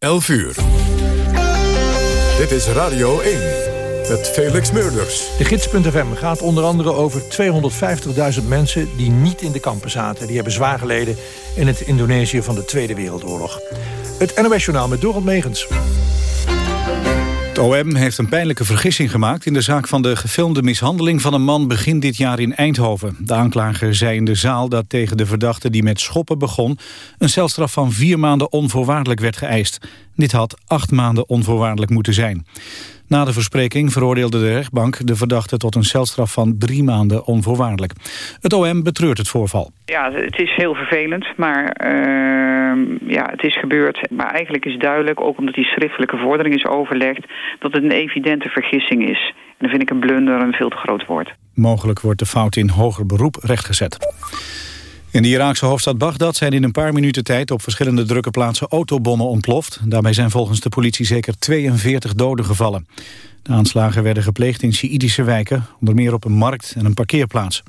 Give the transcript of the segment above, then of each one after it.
11 uur. Dit is Radio 1 met Felix Meurders. De gids.fm gaat onder andere over 250.000 mensen... die niet in de kampen zaten. Die hebben zwaar geleden in het Indonesië van de Tweede Wereldoorlog. Het NOS Journaal met Dorot Megens. OM heeft een pijnlijke vergissing gemaakt... in de zaak van de gefilmde mishandeling van een man begin dit jaar in Eindhoven. De aanklager zei in de zaal dat tegen de verdachte die met schoppen begon... een celstraf van vier maanden onvoorwaardelijk werd geëist. Dit had acht maanden onvoorwaardelijk moeten zijn. Na de verspreking veroordeelde de rechtbank de verdachte tot een celstraf van drie maanden onvoorwaardelijk. Het OM betreurt het voorval. Ja, het is heel vervelend, maar uh, ja, het is gebeurd. Maar eigenlijk is duidelijk, ook omdat die schriftelijke vordering is overlegd, dat het een evidente vergissing is. En dan vind ik een blunder een veel te groot woord. Mogelijk wordt de fout in hoger beroep rechtgezet. In de Iraakse hoofdstad Bagdad zijn in een paar minuten tijd op verschillende drukke plaatsen autobommen ontploft. Daarbij zijn volgens de politie zeker 42 doden gevallen. De aanslagen werden gepleegd in Sjiïdische wijken, onder meer op een markt en een parkeerplaats.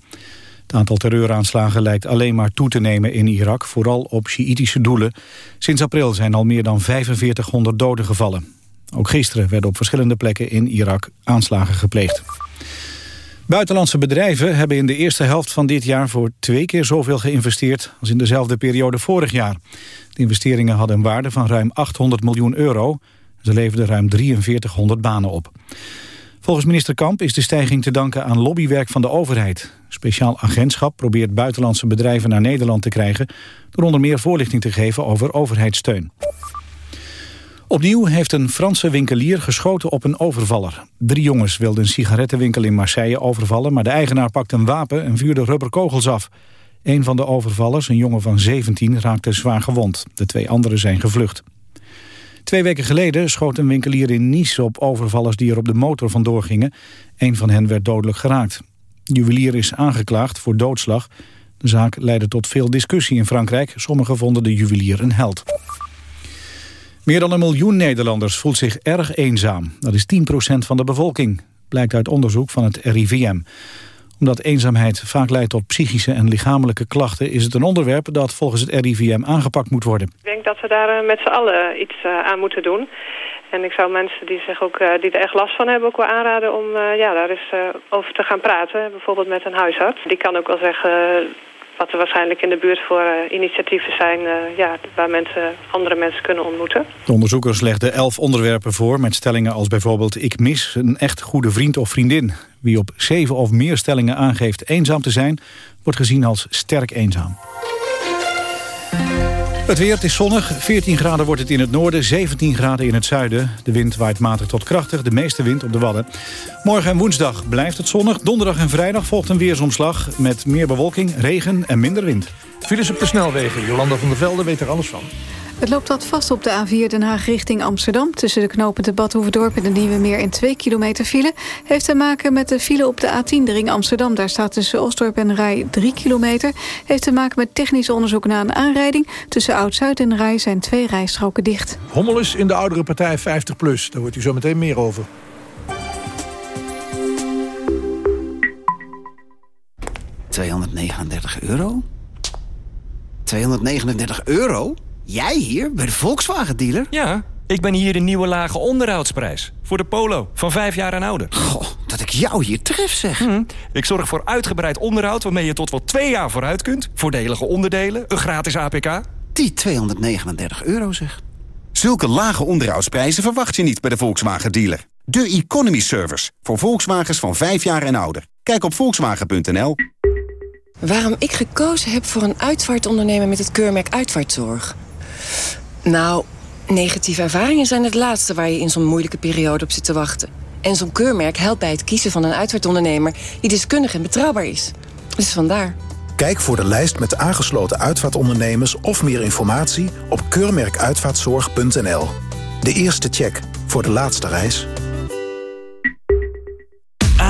Het aantal terreuraanslagen lijkt alleen maar toe te nemen in Irak, vooral op Sjiïdische doelen. Sinds april zijn al meer dan 4500 doden gevallen. Ook gisteren werden op verschillende plekken in Irak aanslagen gepleegd. Buitenlandse bedrijven hebben in de eerste helft van dit jaar voor twee keer zoveel geïnvesteerd als in dezelfde periode vorig jaar. De investeringen hadden een waarde van ruim 800 miljoen euro. Ze leverden ruim 4300 banen op. Volgens minister Kamp is de stijging te danken aan lobbywerk van de overheid. Speciaal agentschap probeert buitenlandse bedrijven naar Nederland te krijgen... door onder meer voorlichting te geven over overheidssteun. Opnieuw heeft een Franse winkelier geschoten op een overvaller. Drie jongens wilden een sigarettenwinkel in Marseille overvallen... maar de eigenaar pakte een wapen en vuurde rubberkogels af. Een van de overvallers, een jongen van 17, raakte zwaar gewond. De twee anderen zijn gevlucht. Twee weken geleden schoot een winkelier in Nice op overvallers die er op de motor vandoor gingen. Een van hen werd dodelijk geraakt. De juwelier is aangeklaagd voor doodslag. De zaak leidde tot veel discussie in Frankrijk. Sommigen vonden de juwelier een held. Meer dan een miljoen Nederlanders voelt zich erg eenzaam. Dat is 10% van de bevolking, blijkt uit onderzoek van het RIVM. Omdat eenzaamheid vaak leidt tot psychische en lichamelijke klachten... is het een onderwerp dat volgens het RIVM aangepakt moet worden. Ik denk dat we daar eh, met z'n allen iets eh, aan moeten doen. En ik zou mensen die, zich ook, eh, die er echt last van hebben ook wel aanraden om ja, daar eens over te gaan praten. Bijvoorbeeld met een huisarts. Die kan ook wel zeggen wat er waarschijnlijk in de buurt voor uh, initiatieven zijn... Uh, ja, waar mensen andere mensen kunnen ontmoeten. De onderzoekers legden elf onderwerpen voor... met stellingen als bijvoorbeeld... ik mis een echt goede vriend of vriendin. Wie op zeven of meer stellingen aangeeft eenzaam te zijn... wordt gezien als sterk eenzaam. Het weer, het is zonnig. 14 graden wordt het in het noorden, 17 graden in het zuiden. De wind waait matig tot krachtig, de meeste wind op de Wadden. Morgen en woensdag blijft het zonnig. Donderdag en vrijdag volgt een weersomslag... met meer bewolking, regen en minder wind. Files op de snelwegen. Jolanda van der Velde weet er alles van. Het loopt wat vast op de A4 Den Haag richting Amsterdam. Tussen de knopen de Badhoevedorp en de Nieuwe Meer in 2 kilometer file. Heeft te maken met de file op de A10 de ring Amsterdam. Daar staat tussen Osdorp en Rij 3 kilometer. Heeft te maken met technisch onderzoek na een aanrijding. Tussen Oud-Zuid en Rij zijn twee rijstroken dicht. Hommelus in de oudere partij 50 plus. Daar wordt u zo meteen meer over. ...239 euro? 239 euro? Jij hier, bij de Volkswagen-dealer? Ja, ik ben hier de nieuwe lage onderhoudsprijs. Voor de Polo, van vijf jaar en ouder. Goh, dat ik jou hier tref, zeg. Hm, ik zorg voor uitgebreid onderhoud waarmee je tot wel twee jaar vooruit kunt. Voordelige onderdelen, een gratis APK. Die 239 euro, zeg. Zulke lage onderhoudsprijzen verwacht je niet bij de Volkswagen-dealer. De Economy Service, voor Volkswagens van vijf jaar en ouder. Kijk op volkswagen.nl. Waarom ik gekozen heb voor een uitvaartondernemer met het keurmerk Uitvaartzorg... Nou, negatieve ervaringen zijn het laatste waar je in zo'n moeilijke periode op zit te wachten. En zo'n keurmerk helpt bij het kiezen van een uitvaartondernemer die deskundig en betrouwbaar is. Dus vandaar. Kijk voor de lijst met aangesloten uitvaartondernemers of meer informatie op keurmerkuitvaartzorg.nl. De eerste check voor de laatste reis.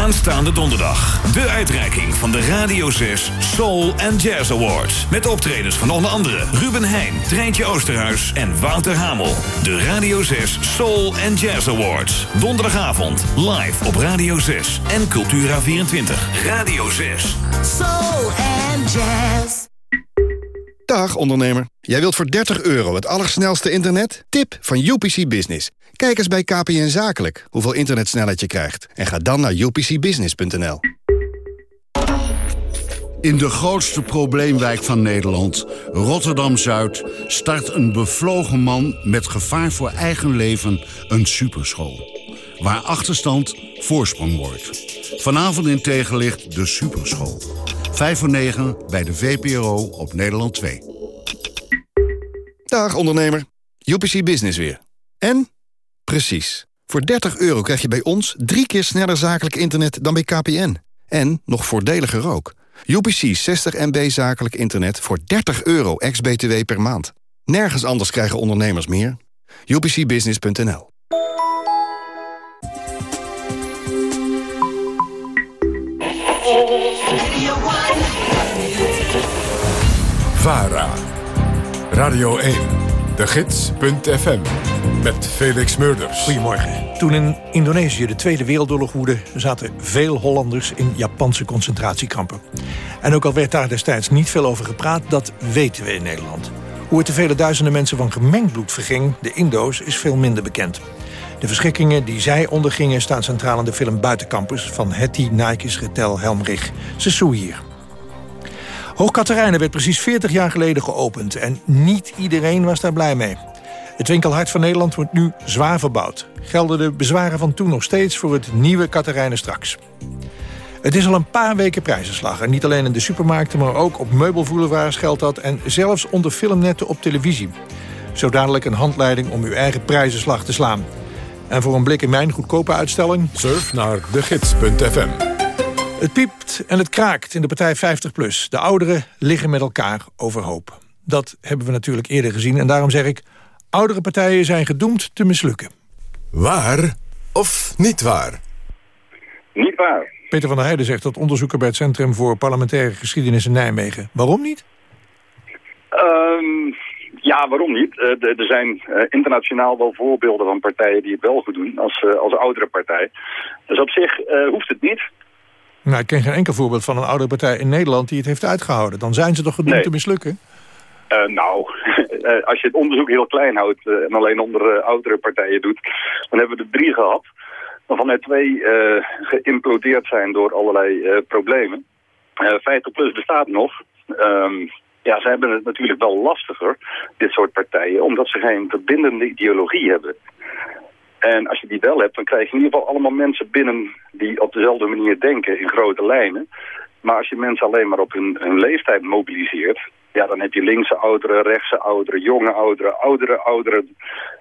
Aanstaande donderdag. De uitreiking van de Radio 6 Soul and Jazz Awards. Met optredens van onder andere Ruben Heijn, Treintje Oosterhuis en Wouter Hamel. De Radio 6 Soul and Jazz Awards. Donderdagavond live op Radio 6 en Cultura24. Radio 6. Soul and Jazz. Dag ondernemer. Jij wilt voor 30 euro het allersnelste internet? Tip van UPC Business. Kijk eens bij KPN Zakelijk hoeveel internetsnelheid je krijgt. En ga dan naar upcbusiness.nl. In de grootste probleemwijk van Nederland, Rotterdam-Zuid... start een bevlogen man met gevaar voor eigen leven een superschool. Waar achterstand voorsprong wordt. Vanavond in tegenlicht de superschool. 5 voor 9 bij de VPRO op Nederland 2. Dag ondernemer, UPC Business weer. En? Precies. Voor 30 euro krijg je bij ons drie keer sneller zakelijk internet dan bij KPN. En nog voordeliger ook. UPC 60 MB zakelijk internet voor 30 euro ex-BTW per maand. Nergens anders krijgen ondernemers meer. UPCbusiness.nl VARA. Radio 1. De Gids.fm. Met Felix Murders. Goedemorgen. Toen in Indonesië de Tweede Wereldoorlog woedde... zaten veel Hollanders in Japanse concentratiekampen. En ook al werd daar destijds niet veel over gepraat... dat weten we in Nederland. Hoe het de vele duizenden mensen van gemengd bloed verging... de Indo's, is veel minder bekend. De verschrikkingen die zij ondergingen staan centraal in de film Buitenkampers... van Hetty Nijkes Retel Helmrich. Ze hier. Hoogkaterijnen werd precies 40 jaar geleden geopend... en niet iedereen was daar blij mee. Het winkelhart van Nederland wordt nu zwaar verbouwd. Gelden de bezwaren van toen nog steeds voor het nieuwe Katerijnen straks. Het is al een paar weken prijzenslag. En niet alleen in de supermarkten, maar ook op meubelvoerwaars geldt dat... en zelfs onder filmnetten op televisie. Zo dadelijk een handleiding om uw eigen prijzenslag te slaan. En voor een blik in mijn goedkope uitstelling... Surf naar degids.fm. Het piept en het kraakt in de partij 50PLUS. De ouderen liggen met elkaar overhoop. Dat hebben we natuurlijk eerder gezien en daarom zeg ik... oudere partijen zijn gedoemd te mislukken. Waar of niet waar? Niet waar. Peter van der Heijden zegt dat onderzoeker bij het Centrum voor Parlementaire Geschiedenis in Nijmegen. Waarom niet? Um, ja, waarom niet? Uh, er zijn uh, internationaal wel voorbeelden van partijen die het wel goed doen als, uh, als oudere partij. Dus op zich hoeft het niet. Nou, ik ken geen enkel voorbeeld van een oudere partij in Nederland die het heeft uitgehouden. Dan zijn ze toch gedoemd nee. te mislukken? nou, als je het onderzoek heel klein houdt en alleen onder oudere partijen doet, dan hebben we er drie gehad waarvan er twee geïmplodeerd zijn door allerlei problemen. Uh, 50 plus bestaat nog. Um, ja, ze hebben het natuurlijk wel lastiger, dit soort partijen, omdat ze geen verbindende ideologie hebben. En als je die wel hebt, dan krijg je in ieder geval allemaal mensen binnen die op dezelfde manier denken in grote lijnen. Maar als je mensen alleen maar op hun, hun leeftijd mobiliseert, ja, dan heb je linkse ouderen, rechtse ouderen, jonge ouderen, oudere ouderen,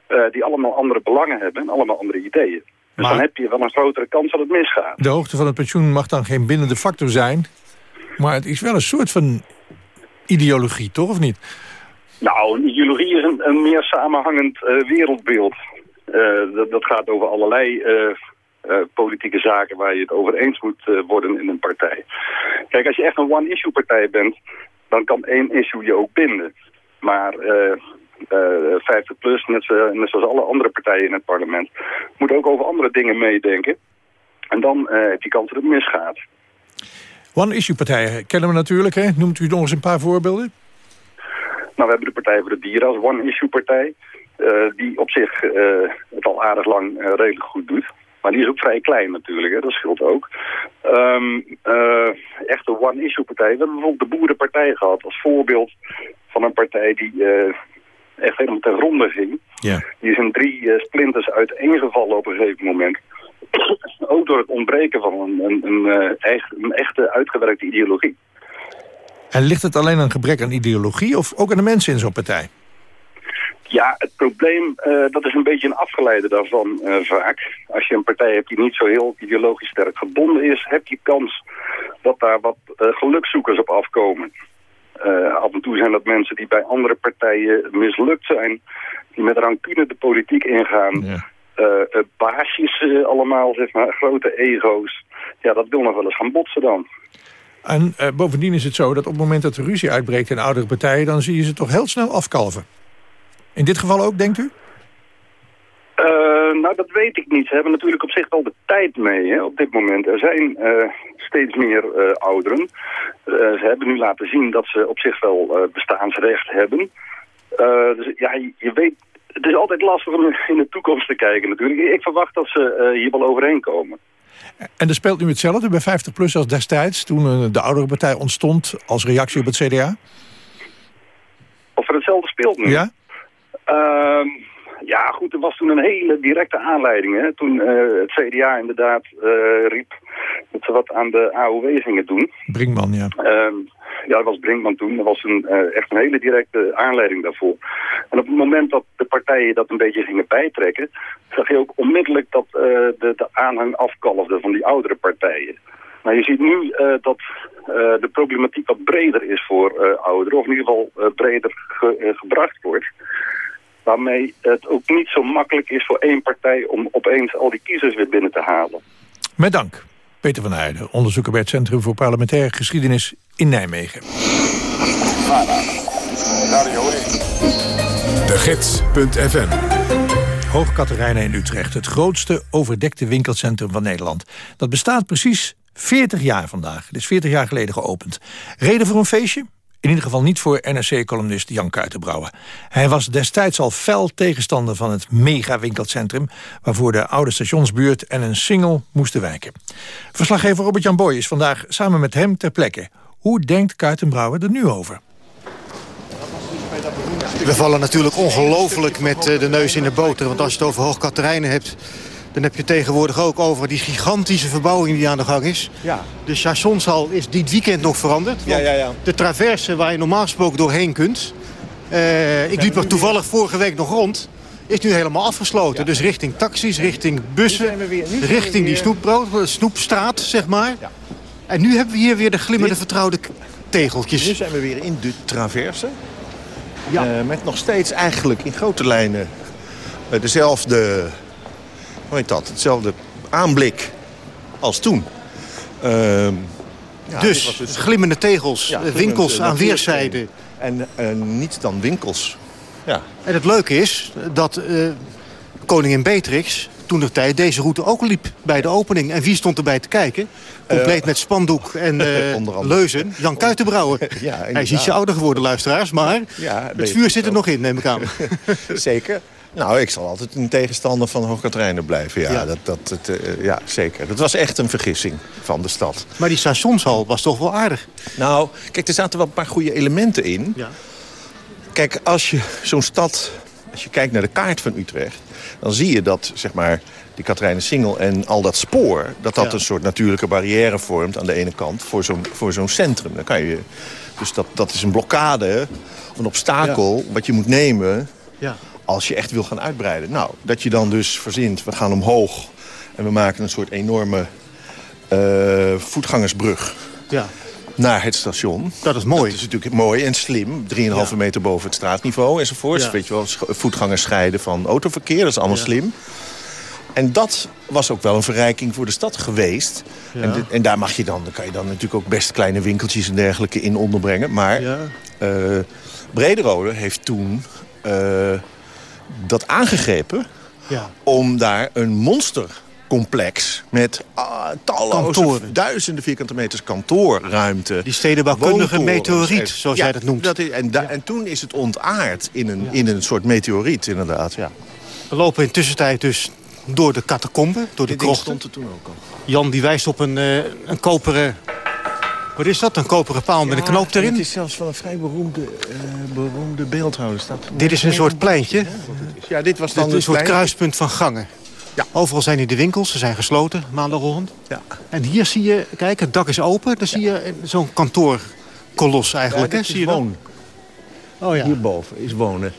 uh, die allemaal andere belangen hebben en allemaal andere ideeën. Dus Maar- dan heb je wel een grotere kans dat het misgaat. De hoogte van het pensioen mag dan geen bindende factor zijn. Maar het is wel een soort van ideologie, toch? Of niet? Nou, een ideologie is een, een meer samenhangend eh, wereldbeeld. Eh, dat, dat gaat over allerlei eh, eh, politieke zaken waar je het over eens moet worden in een partij. Kijk, als je echt een one-issue partij bent, dan kan één issue je ook binden. Maar eh, eh, 50 plus, net, zo- net zoals alle andere partijen in het parlement, moet ook over andere dingen meedenken. En dan eh, heb je kans dat het misgaat. One-issue-partijen kennen we natuurlijk. Hè? Noemt u nog eens een paar voorbeelden? Nou, we hebben de Partij voor de Dieren als one-issue-partij. Eh, die op zich eh, het al aardig lang eh, redelijk goed doet. Maar die is ook vrij klein natuurlijk, hè? dat scheelt ook. Ehm eh, echt een one-issue-partij. We hebben bijvoorbeeld de Boerenpartij gehad als voorbeeld van een partij die echt helemaal ten gronde ging. Ja. Die is in drie splinters uiteengevallen op een gegeven moment. ook door het ontbreken van een, een, een, een echte uitgewerkte ideologie. En ligt het alleen aan gebrek aan ideologie... of ook aan de mensen in zo'n partij? Ja, het probleem, eh, dat is een beetje een afgeleide daarvan eh, vaak. Als je een partij hebt die niet zo heel ideologisch sterk gebonden is... heb je kans dat daar wat eh, gelukzoekers op afkomen. Af en toe zijn dat mensen die bij andere partijen mislukt zijn... die met rancune de politiek ingaan. Baasjes allemaal, zeg maar, grote ego's. Ja, dat wil nog wel eens gaan botsen dan. En bovendien is het zo dat op het moment dat er ruzie uitbreekt in oudere partijen... dan zie je ze toch heel snel afkalven. In dit geval ook, denkt u? Eh, nou, dat weet ik niet. Ze hebben natuurlijk op zich wel de tijd mee hè, op dit moment. Er zijn eh, steeds meer eh, ouderen. Ze hebben nu laten zien dat ze op zich wel bestaansrecht hebben. Dus ja, je, je weet, het is altijd lastig om in de toekomst te kijken natuurlijk. Ik verwacht dat ze hier wel overheen komen. En er speelt nu hetzelfde bij 50PLUS als destijds... toen de oudere partij ontstond als reactie op het CDA? Of er hetzelfde speelt nu? Ja? Ehm, ja, goed, er was toen een hele directe aanleiding. Hè? Toen eh, het CDA inderdaad eh, riep dat ze wat aan de AOW gingen doen. Brinkman, ja. Ehm, ja, dat was Brinkman toen. Dat was een, eh, echt een hele directe aanleiding daarvoor. En op het moment dat de partijen dat een beetje gingen bijtrekken... zag je ook onmiddellijk dat de, de aanhang afkalfde van die oudere partijen. Nou, je ziet nu dat de problematiek wat breder is voor eh, ouderen. Of in ieder geval breder ge- gebracht wordt. Waarmee het ook niet zo makkelijk is voor één partij om opeens al die kiezers weer binnen te halen. Met dank. Peter van Heijden, onderzoeker bij het Centrum voor Parlementaire Geschiedenis in Nijmegen. De Gids.fm Hoog Katerijnen in Utrecht, het grootste overdekte winkelcentrum van Nederland. Dat bestaat precies 40 jaar vandaag. Het is 40 jaar geleden geopend. Reden voor een feestje? In ieder geval niet voor NRC-columnist Jan Kuitenbrouwer. Hij was destijds al fel tegenstander van het mega-winkelcentrum... waarvoor de oude stationsbuurt en een single moesten wijken. Verslaggever Robert-Jan Boy is vandaag samen met hem ter plekke. Hoe denkt Kuitenbrouwer er nu over? We vallen natuurlijk ongelooflijk met eh, de neus in de boter. Want als je het over Hoog Katerijnen hebt... dan heb je tegenwoordig ook over die gigantische verbouwing die aan de gang is. Ja. De stationshal is dit weekend nog veranderd. Ja, ja, ja. De traverse waar je normaal gesproken doorheen kunt... eh, ik liep er toevallig vorige week nog rond... is nu helemaal afgesloten. Dus richting taxis, richting bussen, we weer- we richting die snoepbrood, eh, snoepstraat, zeg maar. En nu hebben we hier weer de glimmende vertrouwde tegeltjes. Nu zijn we weer in de traverse. Ja. met nog steeds eigenlijk in grote lijnen eh, dezelfde, hoe heet dat, hetzelfde aanblik als toen. Ehm, ja, Dus, was glimmende tegels, Ja, eh, winkels aan weerszijden. En eh, niet dan winkels. Ja. En het leuke is dat eh, koningin Beatrix toen de tijd deze route ook liep bij de opening. En wie stond erbij te kijken? Compleet met spandoek en leuzen. Jan Kuitenbrouwer. Ja, Hij is ietsje ouder geworden, luisteraars. Maar Ja, het vuur zit er nog in, neem ik aan. Zeker. Nou, ik zal altijd een tegenstander van Hoogkaterijnen blijven. Ja, Ja. Dat, dat, eh, ja, zeker. Dat was echt een vergissing van de stad. Maar die stationshal was toch wel aardig. Nou, kijk, er zaten wel een paar goede elementen in. Ja. Kijk, als je zo'n stad... Als je kijkt naar de kaart van Utrecht... dan zie je dat, zeg maar, die Katrijnen Singel en al dat spoor... dat dat Ja. een soort natuurlijke barrière vormt aan de ene kant... voor zo'n voor zo'n centrum. Dan kan je, dus dat, dat is een blokkade, een obstakel... wat je moet nemen Ja. Als je echt wil gaan uitbreiden. Nou, dat je dan dus verzint, we gaan omhoog... en we maken een soort enorme eh, voetgangersbrug Ja. naar het station. Dat is mooi. Dat is natuurlijk mooi en slim. 3,5 Ja. meter boven het straatniveau enzovoorts. Ja. Weet je wel, voetgangers scheiden van autoverkeer. Dat is allemaal Ja. slim. En dat was ook wel een verrijking voor de stad geweest. Ja. En, en daar mag je dan, dan kan je dan natuurlijk ook best kleine winkeltjes en dergelijke in onderbrengen. Maar Ja. eh, Brederode heeft toen eh, dat aangegrepen Ja. om daar een monstercomplex met ah, talloze Kantoren. duizenden vierkante meters kantoorruimte. Die stedenbouwkundige meteoriet, zoals ja, jij dat noemt. Dat is, en, da- en toen is het ontaard in een, in een soort meteoriet, inderdaad. Ja. We lopen in tussentijd dus door de catacomben, door de krochten. stond er toen ook al. Jan die wijst op een, eh, een koperen... Wat is dat? Een koperen paal met een knoop erin? Het is zelfs van een vrij beroemde, eh, beroemde beeldhouwer. Staat Dit is een soort pleintje. Ja, dit was Dit dan is een soort plein. kruispunt van gangen. Ja. Overal zijn hier de winkels, ze zijn gesloten, maandagochtend. Ja. En hier zie je, kijk, het dak is open. Dan zie je zo'n kantoorkolos eigenlijk. Ja, hè? dit Zie je woon. Oh ja. Hierboven is wonen.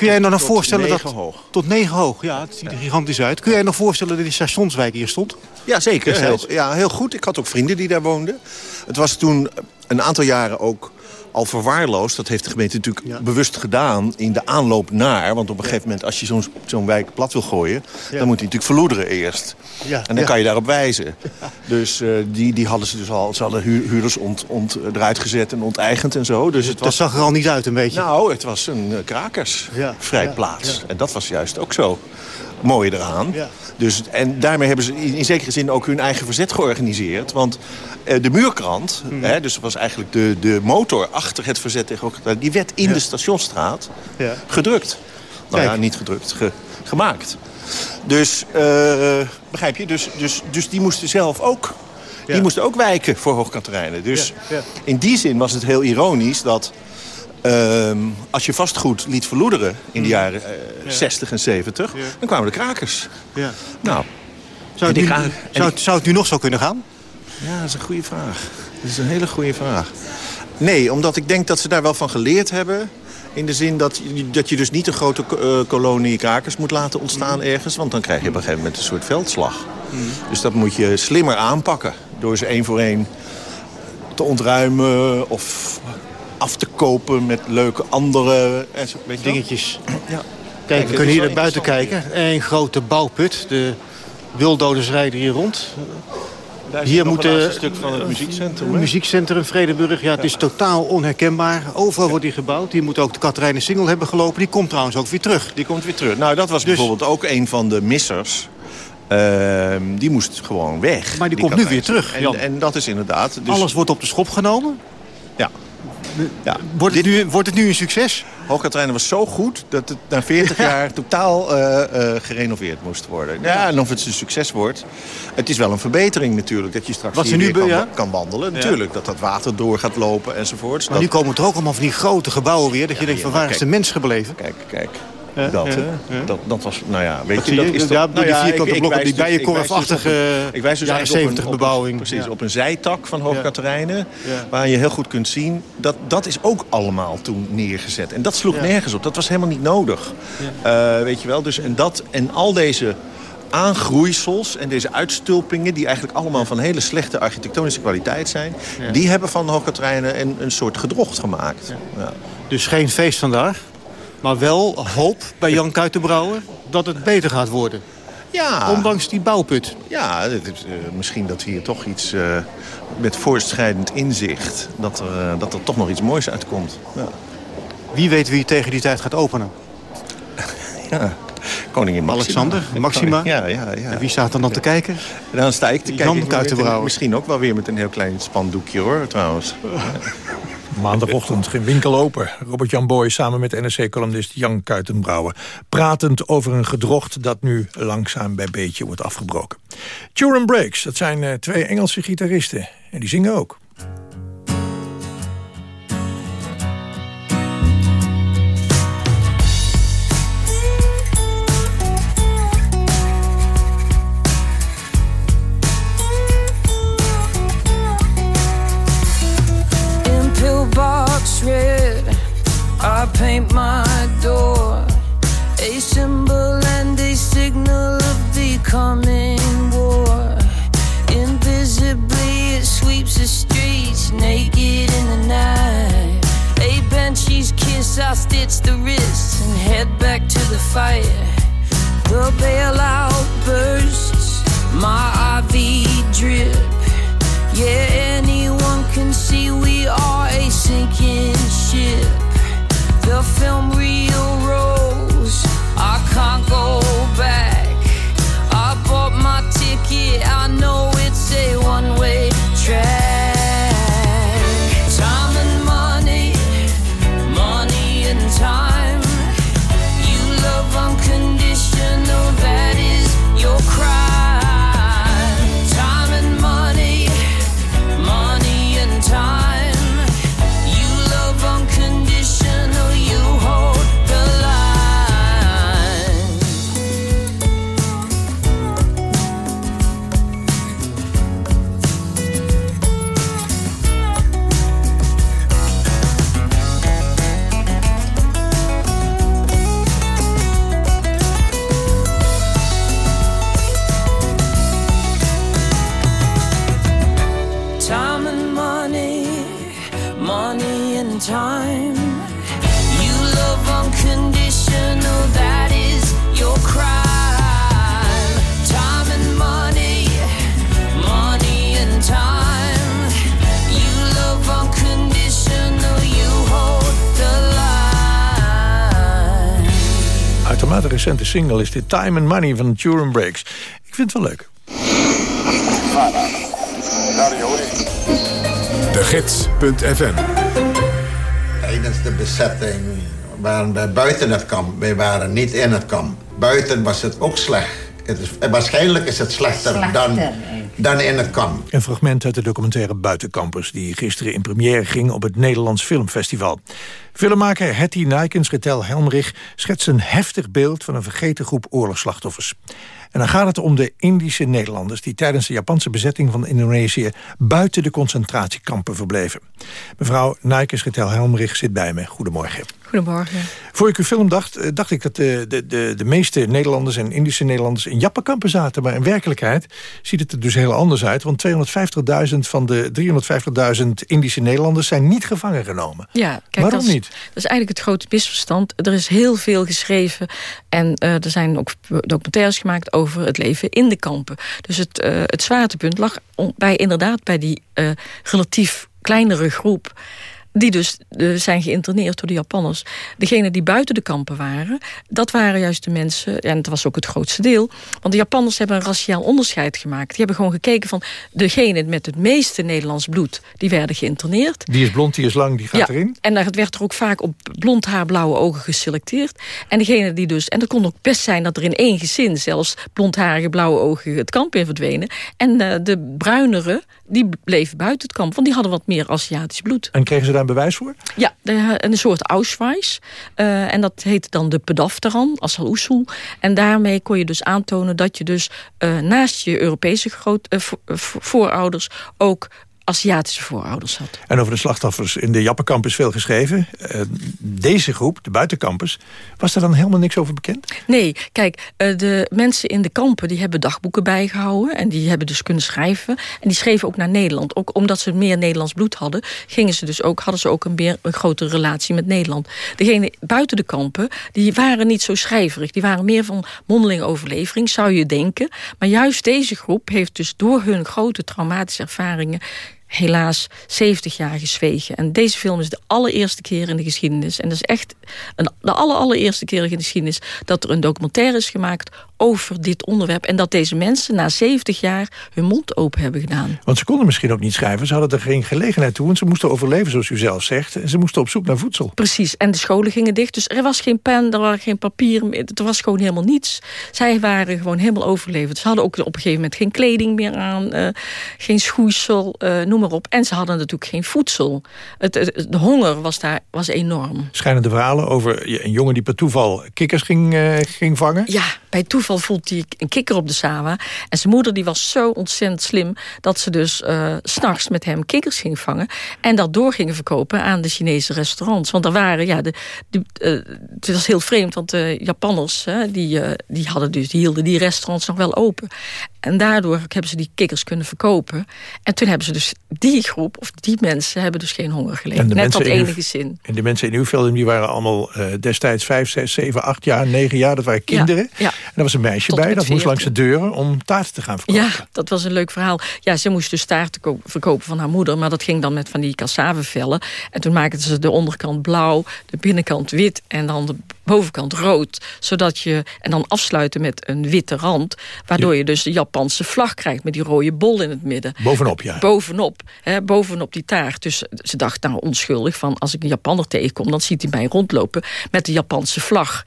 Kun jij je nou nog voorstellen dat... hoog. Tot negen hoog, ja. Het ziet er gigantisch uit. Kun jij je nog voorstellen dat die stationswijk hier stond? Ja, zeker. Heel, ja, heel goed. Ik had ook vrienden die daar woonden. Het was toen een aantal jaren ook al verwaarloosd. Dat heeft de gemeente natuurlijk bewust gedaan in de aanloop naar. Want op een gegeven moment, als je zo'n zo'n wijk plat wil gooien... Ja. dan moet hij natuurlijk verloederen eerst. Ja, En dan kan je daarop wijzen. Dus eh, die, die hadden ze dus al... Ze hadden huur- huurders ont, ont, eruit gezet en onteigend en zo. Dus het Dat was, zag er al niet uit een beetje. nou, het was een uh, krakersvrij Ja, plaats. En dat was juist ook zo mooi eraan. Ja. Dus, en daarmee hebben ze in, in zekere zin ook hun eigen verzet georganiseerd. Want eh, de muurkrant, Hmm. hè, dus dat was eigenlijk de, de motor achter het verzet tegen Hoogkaterijnen... die werd in de Stationsstraat Ja. gedrukt. Nou Kijk. ja, niet gedrukt, ge- gemaakt. Dus, eh, begrijp je? Dus, dus, dus die moesten zelf ook... Die moesten ook wijken voor Hoogkaterijnen. Dus in die zin was het heel ironisch dat... ehm, als je vastgoed liet verloederen in de jaren eh, Mm. Ja. 60 en 70... dan kwamen de krakers. Ja. Nou, Zou, het nu, zou, zou het nu nog zo kunnen gaan? ja, dat is een goede vraag. Dat is een hele goede vraag. Nee, omdat ik denk dat ze daar wel van geleerd hebben. In de zin dat je, dat je dus niet een grote eh, kolonie krakers moet laten ontstaan ergens. Want dan krijg je op een gegeven moment een soort veldslag. Dus dat moet je slimmer aanpakken. Door ze één voor één te ontruimen of af te kopen met leuke andere en zo, weet je? Dingetjes. Ja. Kijk, we kunnen hier naar buiten kijken. Eén grote bouwput. De wildoders rijden hier rond. Daar Hier moet een laatste stuk van het muziekcentrum. Hè? muziekcentrum Vredenburg. Ja, het is totaal onherkenbaar. Overal wordt die gebouwd. Die moet ook de Katrijnen Singel hebben gelopen. Die komt trouwens ook weer terug. Die komt weer terug. Nou, dat was Dus- bijvoorbeeld ook een van de missers. Ehm, die moest gewoon weg. Maar die komt nu weer terug, En, Jan. en dat is inderdaad... Dus, Alles wordt op de schop genomen. Ja. ja. Wordt het, nu, wordt het nu een succes? Hoogkaterijnen was zo goed dat het na 40 jaar totaal eh, eh, gerenoveerd moest worden. Ja, en of het een succes wordt. Het is wel een verbetering natuurlijk. Dat je straks Wat hier nu kan, ja? kan wandelen. Natuurlijk, dat dat water door gaat lopen enzovoort. Maar nu komen er ook allemaal van die grote gebouwen weer. Dat je denkt, van waar is de mens gebleven? Kijk, kijk. Ja, dat, ja, hè? ja. Dat, dat was, nou ja, weet je, dat je, is toch... ja, door nou die vierkante blokken, die dus- dus bijenkorfachtige op een- Ik wijs dus jaren eigenlijk op een- 70 op een- bebouwing. Precies, Ja. op een zijtak van Hoogkaterijnen. Ja. Waar je heel goed kunt zien, dat, dat is ook allemaal toen neergezet. En dat sloeg Ja. nergens op. Dat was helemaal niet nodig. Eh, weet je wel, dus en, dat, en al deze aangroeisels en deze uitstulpingen... die eigenlijk allemaal van hele slechte architectonische kwaliteit zijn... Ja. die hebben van Hoogkaterijnen een, een soort gedrocht gemaakt. Ja. Dus geen feest vandaag. Maar wel hoop bij Jan Kuitenbrouwer dat het beter gaat worden. Ja. Ondanks die bouwput. Ja, het is, eh, misschien dat hier toch iets eh, met voortschrijdend inzicht... Dat er, eh, dat er toch nog iets moois uitkomt. Ja. Wie weet wie tegen die tijd gaat openen. ja. Koningin Maxima. Alexander, Maxima. Ja, ja, ja. En wie staat dan dan te kijken? En dan sta ik te Jan kijken. een- Kuitenbrouwer. Misschien ook wel weer met een heel klein spandoekje hoor, trouwens. Maandagochtend geen winkel open. Robert-Jan Boy samen met NRC-columnist Jan Kuitenbrouwer. Pratend over een gedrocht dat nu langzaam bij beetje wordt afgebroken. Turin Breaks, dat zijn eh, twee Engelse gitaristen. En die zingen ook. Paint my door. A symbol and a signal of the coming war. Invisibly, it sweeps the streets naked in the night. A banshee's kiss, I stitch the wrists and head back to the fire. The bailout bursts, my IV drip. Yeah, anyone can see we are a sinking ship. The film recente single is dit Time and Money van Turin Breaks. Ik vind het wel leuk. De Gids.fm tijdens de bezetting waren wij buiten het kamp. Wij waren niet in het kamp. Buiten was het ook slecht. Het is, waarschijnlijk is het slechter, dan, dan in het kamp. Een fragment uit de documentaire Buitenkampers... die gisteren in première ging op het Nederlands Filmfestival. Filmmaker Hetty Nijkens Retel Helmrich schetst een heftig beeld... van een vergeten groep oorlogsslachtoffers. En dan gaat het om de Indische Nederlanders... die tijdens de Japanse bezetting van Indonesië... buiten de concentratiekampen verbleven. Mevrouw Nijkens Retel Helmrich zit bij me. Goedemorgen. Goedemorgen. Voor ik uw film dacht, eh, dacht ik dat de, de, de, de meeste Nederlanders en Indische Nederlanders in jappenkampen zaten. Maar in werkelijkheid ziet het er dus heel anders uit. Want 250.000 van de 350.000 Indische Nederlanders zijn niet gevangen genomen. Ja, kijk, Waarom dat is, niet? Dat is eigenlijk het grote misverstand. Er is heel veel geschreven en uh, er zijn ook documentaires gemaakt over het leven in de kampen. Dus het, uh, het zwaartepunt lag bij, inderdaad bij die uh, relatief kleinere groep die dus uh, zijn geïnterneerd door de Japanners. Degenen die buiten de kampen waren, dat waren juist de mensen... en dat was ook het grootste deel... want de Japanners hebben een raciaal onderscheid gemaakt. Die hebben gewoon gekeken van degenen met het meeste Nederlands bloed... die werden geïnterneerd. Die is blond, die is lang, die gaat ja, erin. En daar werd er ook vaak op blond haar, blauwe ogen geselecteerd. En degene die dus... en dat kon ook best zijn dat er in één gezin... zelfs blondharige, blauwe ogen het kamp in verdwenen. En uh, de bruinere, die bleven buiten het kamp... want die hadden wat meer Aziatisch bloed. En kregen ze daar een bewijs voor? Ja, een soort Auschwitz. Uh, en dat heette dan de pedafteran, Assal Oesul. En daarmee kon je dus aantonen dat je dus uh, naast je Europese uh, voorouders ook Aziatische voorouders had. En over de slachtoffers in de Jappenkamp is veel geschreven. Uh, deze groep, de buitenkampers, was er dan helemaal niks over bekend? Nee, kijk, uh, de mensen in de kampen die hebben dagboeken bijgehouden... en die hebben dus kunnen schrijven. En die schreven ook naar Nederland. Ook omdat ze meer Nederlands bloed hadden... Gingen ze dus ook, hadden ze ook een, meer, een grotere relatie met Nederland. Degenen buiten de kampen, die waren niet zo schrijverig. Die waren meer van mondelinge overlevering, zou je denken. Maar juist deze groep heeft dus door hun grote traumatische ervaringen helaas 70 jaar gezwegen. En deze film is de allereerste keer in de geschiedenis... en dat is echt een, de aller, allereerste keer in de geschiedenis... dat er een documentaire is gemaakt over dit onderwerp... en dat deze mensen na 70 jaar hun mond open hebben gedaan. Want ze konden misschien ook niet schrijven. Ze hadden er geen gelegenheid toe, want ze moesten overleven, zoals u zelf zegt. En ze moesten op zoek naar voedsel. Precies, en de scholen gingen dicht. Dus er was geen pen, er was geen papier, er was gewoon helemaal niets. Zij waren gewoon helemaal overlevend. Ze hadden ook op een gegeven moment geen kleding meer aan... Uh, geen schoeisel, uh, noem maar op. En ze hadden natuurlijk geen voedsel. Het, het, de honger was daar was enorm. Schijnen de verhalen over een jongen die per toeval kikkers ging, uh, ging vangen? Ja, bij toeval voelt hij een kikker op de Sawa. En zijn moeder die was zo ontzettend slim... dat ze dus uh, s'nachts met hem kikkers ging vangen... en dat door gingen verkopen aan de Chinese restaurants. Want er waren, ja, de, de, uh, het was heel vreemd... want de Japanners, die, die, hadden dus, die hielden die restaurants nog wel open. En daardoor hebben ze die kikkers kunnen verkopen. En toen hebben ze dus die groep, of die mensen... hebben dus geen honger geleden. Net dat enige zin. En de mensen in uw film, die waren allemaal uh, destijds 5, 6, 7, 8 jaar, 9 jaar. Dat waren kinderen. Ja, ja. En er was een meisje Tot bij, dat 40. moest langs de deuren om taarten te gaan verkopen. Ja, dat was een leuk verhaal. Ja, ze moest dus taarten verkopen van haar moeder. Maar dat ging dan met van die cassavenvellen. En toen maakten ze de onderkant blauw, de binnenkant wit... en dan de bovenkant rood. Zodat je, en dan afsluiten met een witte rand. Waardoor ja. je dus de Japanse vlag krijgt met die rode bol in het midden. Bovenop, ja. Bovenop, hè, bovenop die taart. Dus ze dacht nou onschuldig van als ik een Japanner tegenkom... dan ziet hij mij rondlopen met de Japanse vlag.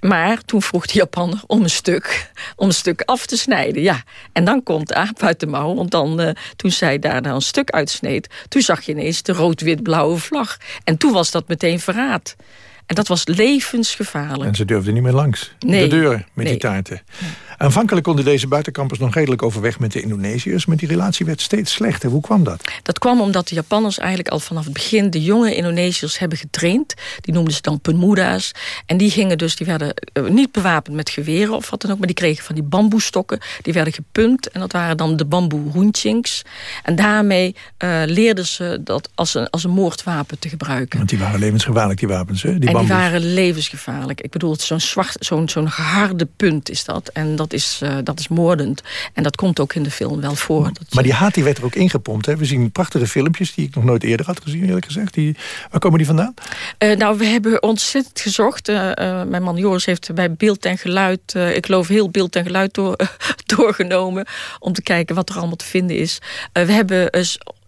Maar toen vroeg de Japanner om een stuk, om een stuk af te snijden. Ja. En dan komt de aap uit de mouw. Want dan, uh, toen zij daar nou een stuk uitsneed... toen zag je ineens de rood-wit-blauwe vlag. En toen was dat meteen verraad. En dat was levensgevaarlijk. En ze durfden niet meer langs nee. de deuren met nee. die taarten. Ja. Aanvankelijk konden deze buitenkampers nog redelijk overweg met de Indonesiërs... maar die relatie werd steeds slechter. Hoe kwam dat? Dat kwam omdat de Japanners eigenlijk al vanaf het begin... de jonge Indonesiërs hebben getraind. Die noemden ze dan Penmuda's. En die gingen dus, die werden uh, niet bewapend met geweren of wat dan ook... maar die kregen van die bamboestokken. Die werden gepunt en dat waren dan de bamboe. En daarmee uh, leerden ze dat als een, als een moordwapen te gebruiken. Want die waren levensgevaarlijk, die wapens, hè? Die en bamboes. die waren levensgevaarlijk. Ik bedoel, zo'n zo'n zo'n harde punt is dat. En dat is, uh, dat is moordend. En dat komt ook in de film wel voor. Dat maar die haat die werd er ook ingepompt. Hè? We zien prachtige filmpjes die ik nog nooit eerder had gezien, eerlijk gezegd. Die, waar komen die vandaan? Uh, nou, we hebben ontzettend gezocht. Uh, mijn man Joris heeft bij beeld en geluid... ik geloof heel beeld en geluid door, doorgenomen... om te kijken wat er allemaal te vinden is. we hebben...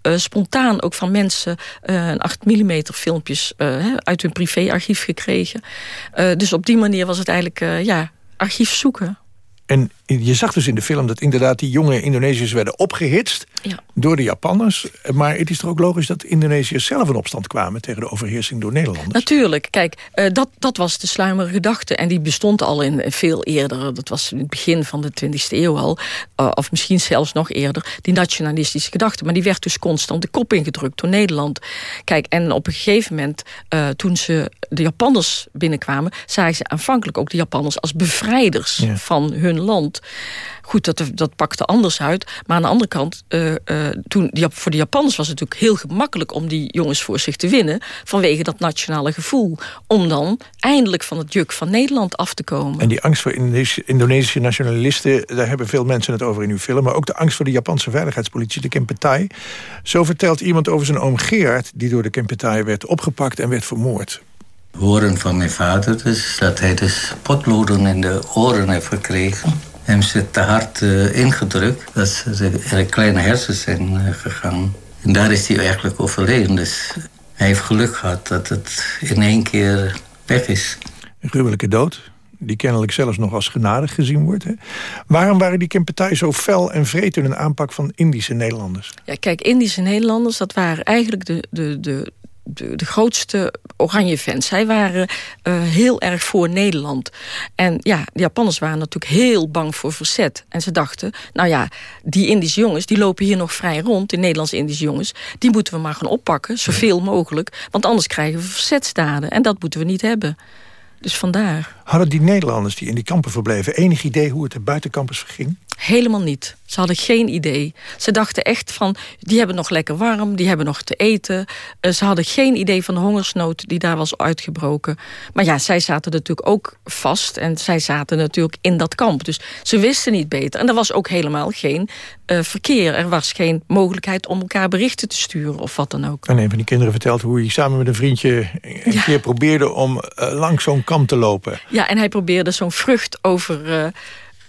Eh, spontaan ook van mensen uh, een 8 mm filmpjes uh, uit hun privéarchief gekregen. dus op die manier was het eigenlijk ja, archief zoeken. En je zag dus in de film dat inderdaad die jonge Indonesiërs werden opgehitst ja. door de Japanners. Maar het is toch ook logisch dat Indonesiërs zelf in opstand kwamen tegen de overheersing door Nederlanders? Natuurlijk. Kijk, uh, dat, dat was de sluimere gedachte. En die bestond al in veel eerder. Dat was in het begin van de 20e eeuw al. Uh, of misschien zelfs nog eerder. Die nationalistische gedachte. Maar die werd dus constant de kop ingedrukt door Nederland. Kijk, en op een gegeven moment, uh, toen ze de Japanners binnenkwamen... zagen ze aanvankelijk ook de Japanners als bevrijders Ja. van hun land. Goed, dat, dat pakte anders uit. Maar aan de andere kant, uh, uh, toen, voor de Japanners was het natuurlijk heel gemakkelijk... om die jongens voor zich te winnen, vanwege dat nationale gevoel. Om dan eindelijk van het juk van Nederland af te komen. En die angst voor Indonesische, Indonesische nationalisten... daar hebben veel mensen het over in uw film... maar ook de angst voor de Japanse veiligheidspolitie, de Kempetai. Zo vertelt iemand over zijn oom Gerard... die door de Kempetai werd opgepakt en werd vermoord. Horen van mijn vader dus dat hij dus potloden in de oren heeft gekregen hem zit te hard uh, ingedrukt dat ze er kleine hersens zijn uh, gegaan. En daar is hij eigenlijk overleden. Dus hij heeft geluk gehad dat het in één keer weg is. Een gruwelijke dood, die kennelijk zelfs nog als genadig gezien wordt. Hè? Waarom waren die Kempetai zo fel en vreed in een aanpak van Indische Nederlanders? Ja, kijk, Indische Nederlanders, dat waren eigenlijk de, de, de, de, de grootste Oranje-fans. Zij waren uh, heel erg voor Nederland. En ja, de Japanners waren natuurlijk heel bang voor verzet. En ze dachten, nou ja, die Indische jongens... die lopen hier nog vrij rond, de Nederlandse-Indische jongens... die moeten we maar gaan oppakken, zoveel mogelijk. Want anders krijgen we verzetsdaden. En dat moeten we niet hebben. Dus vandaar. Hadden die Nederlanders die in die kampen verbleven... enig idee hoe het er buiten campus verging? Helemaal niet. Ze hadden geen idee. Ze dachten echt van, die hebben nog lekker warm, die hebben nog te eten. Uh, ze hadden geen idee van de hongersnood die daar was uitgebroken. Maar ja, zij zaten natuurlijk ook vast en zij zaten natuurlijk in dat kamp. Dus ze wisten niet beter. En er was ook helemaal geen uh, verkeer. Er was geen mogelijkheid om elkaar berichten te sturen of wat dan ook. En een van die kinderen vertelt hoe hij samen met een vriendje... een ja. keer probeerde om uh, langs zo'n kamp te lopen. Ja, en hij probeerde zo'n vrucht over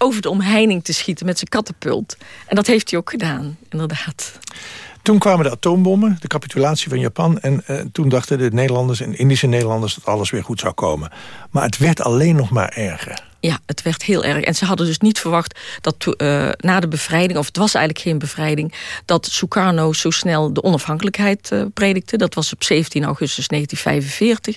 over de omheining te schieten met zijn kattenpult. En dat heeft hij ook gedaan, inderdaad. Toen kwamen de atoombommen, de capitulatie van Japan... en uh, toen dachten de Nederlanders en Indische Nederlanders... dat alles weer goed zou komen. Maar het werd alleen nog maar erger. Ja, het werd heel erg. En ze hadden dus niet verwacht dat uh, na de bevrijding... of het was eigenlijk geen bevrijding... dat Sukarno zo snel de onafhankelijkheid uh, predikte. Dat was op 17 augustus 1945.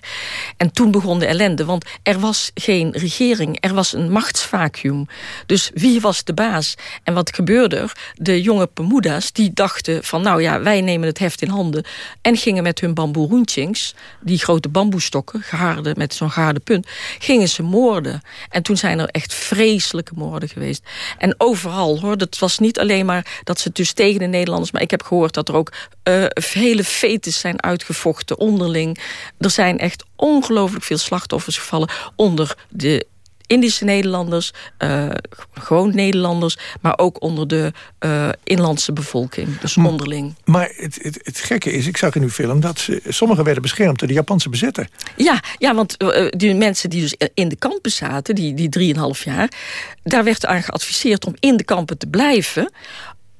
En toen begon de ellende. Want er was geen regering. Er was een machtsvacuum. Dus wie was de baas? En wat gebeurde er? De jonge Pemuda's die dachten van... nou ja, wij nemen het heft in handen... en gingen met hun bamboe roentjings... die grote bamboestokken, gehaarde met zo'n gehaarde punt... gingen ze moorden. En toen zijn er echt vreselijke moorden geweest. En overal, hoor. Dat was niet alleen maar dat ze dus tegen de Nederlanders... maar ik heb gehoord dat er ook uh, vele fetes zijn uitgevochten onderling. Er zijn echt ongelooflijk veel slachtoffers gevallen... onder de Indische Nederlanders, uh, gewoon Nederlanders... maar ook onder de uh, inlandse bevolking, dus onderling. Maar het, het, het, gekke is, ik zag in uw film... dat ze, sommigen werden beschermd door de Japanse bezetter. Ja, ja want uh, die mensen die dus in de kampen zaten, die, die drieënhalf jaar... daar werd aan geadviseerd om in de kampen te blijven...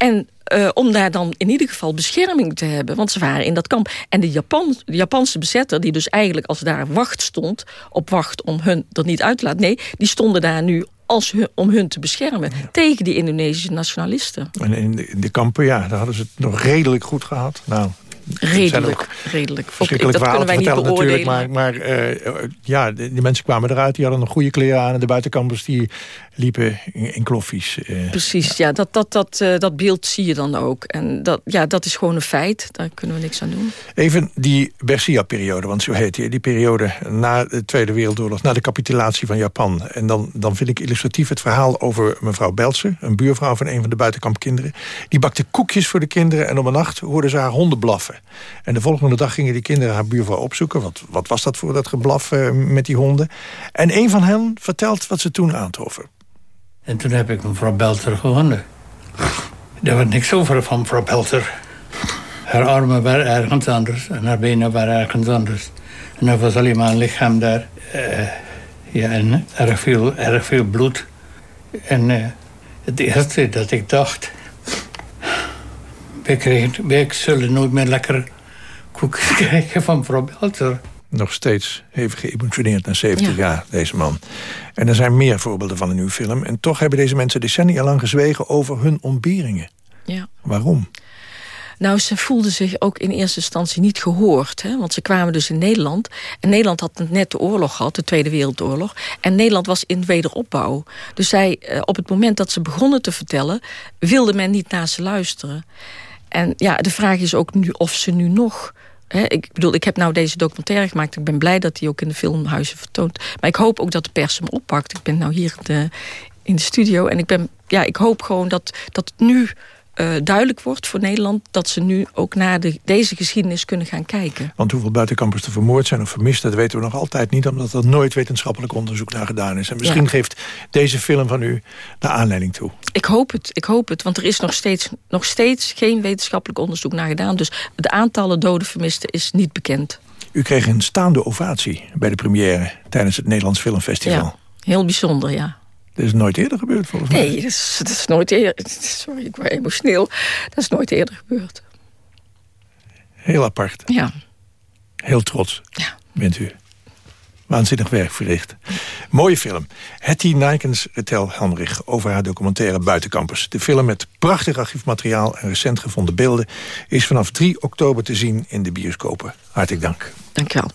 En uh, om daar dan in ieder geval bescherming te hebben. Want ze waren in dat kamp. En de, Japan, de Japanse bezetter, die dus eigenlijk als daar wacht stond... op wacht om hun er niet uit te laten... nee, die stonden daar nu als hun, om hun te beschermen ja. tegen die Indonesische nationalisten. En in de, in de kampen, ja, daar hadden ze het nog redelijk goed gehad. Nou, Redelijk, redelijk. Verschrikkelijk dat kunnen wij niet beoordelen. Maar, maar uh, ja, de, de, mensen kwamen eruit, die hadden nog goede kleren aan. En de buitenkampers die liepen in, in kloffies. Uh, Precies, ja, ja dat, dat, dat, uh, dat beeld zie je dan ook. En dat, ja, dat is gewoon een feit, daar kunnen we niks aan doen. Even die Bersia-periode, want zo heet die. Die periode na de Tweede Wereldoorlog, na de capitulatie van Japan. En dan, dan vind ik illustratief het verhaal over mevrouw Beltzer... een buurvrouw van een van de buitenkampkinderen. Die bakte koekjes voor de kinderen en om een nacht hoorden ze haar honden blaffen. En de volgende dag gingen die kinderen haar buurvrouw opzoeken. Wat, wat was dat voor dat geblaf uh, met die honden? En een van hen vertelt wat ze toen aantroffen. En toen heb ik mevrouw Belter gevonden. Er was niks over van mevrouw Belter. Haar armen waren ergens anders en haar benen waren ergens anders. En er was alleen maar een lichaam daar. Uh, ja, en erg veel, erg veel bloed. En uh, het eerste dat ik dacht... wij, krijgen, wij zullen nooit meer lekker koekjes krijgen van mevrouw Belter. Nog steeds hevig geëmotioneerd na 70 jaar, deze man. En er zijn meer voorbeelden van in uw film. En toch hebben deze mensen decennia lang gezwegen over hun ontberingen. Ja. Waarom? Nou, ze voelden zich ook in eerste instantie niet gehoord. Hè? Want ze kwamen dus in Nederland. En Nederland had net de oorlog gehad, de Tweede Wereldoorlog. En Nederland was in wederopbouw. Dus zij, eh, op het moment dat ze begonnen te vertellen... wilde men niet naar ze luisteren. En ja, de vraag is ook nu of ze nu nog... Hè, ik bedoel, ik heb nou deze documentaire gemaakt. Ik ben blij dat die ook in de filmhuizen vertoont. Maar ik hoop ook dat de pers hem oppakt. Ik ben nou hier de, in de studio. En ik, ben, ja, ik hoop gewoon dat, dat nu uh, duidelijk wordt voor Nederland... dat ze nu ook naar de, deze geschiedenis kunnen gaan kijken. Want hoeveel buitenkampers er vermoord zijn of vermist... dat weten we nog altijd niet, omdat er nooit wetenschappelijk onderzoek naar gedaan is. En misschien geeft deze film van u de aanleiding toe. Ik hoop het, ik hoop het, want er is nog steeds, nog steeds geen wetenschappelijk onderzoek naar gedaan. Dus het aantallen doden vermisten is niet bekend. U kreeg een staande ovatie bij de première... tijdens het Nederlands Filmfestival. Ja, heel bijzonder, ja. Dat is nooit eerder gebeurd, volgens mij. Nee, dat is, dat is nooit eerder... Sorry, ik word emotioneel. Dat is nooit eerder gebeurd. Heel apart. Ja. Heel trots ja. bent u. Waanzinnig werk verricht. Mooie film. Hetty Nijkens Retel Helmrich over haar documentaire Buitenkampers. De film met prachtig archiefmateriaal en recent gevonden beelden... is vanaf 3 oktober te zien in de bioscopen. Hartelijk dank. Dank je wel.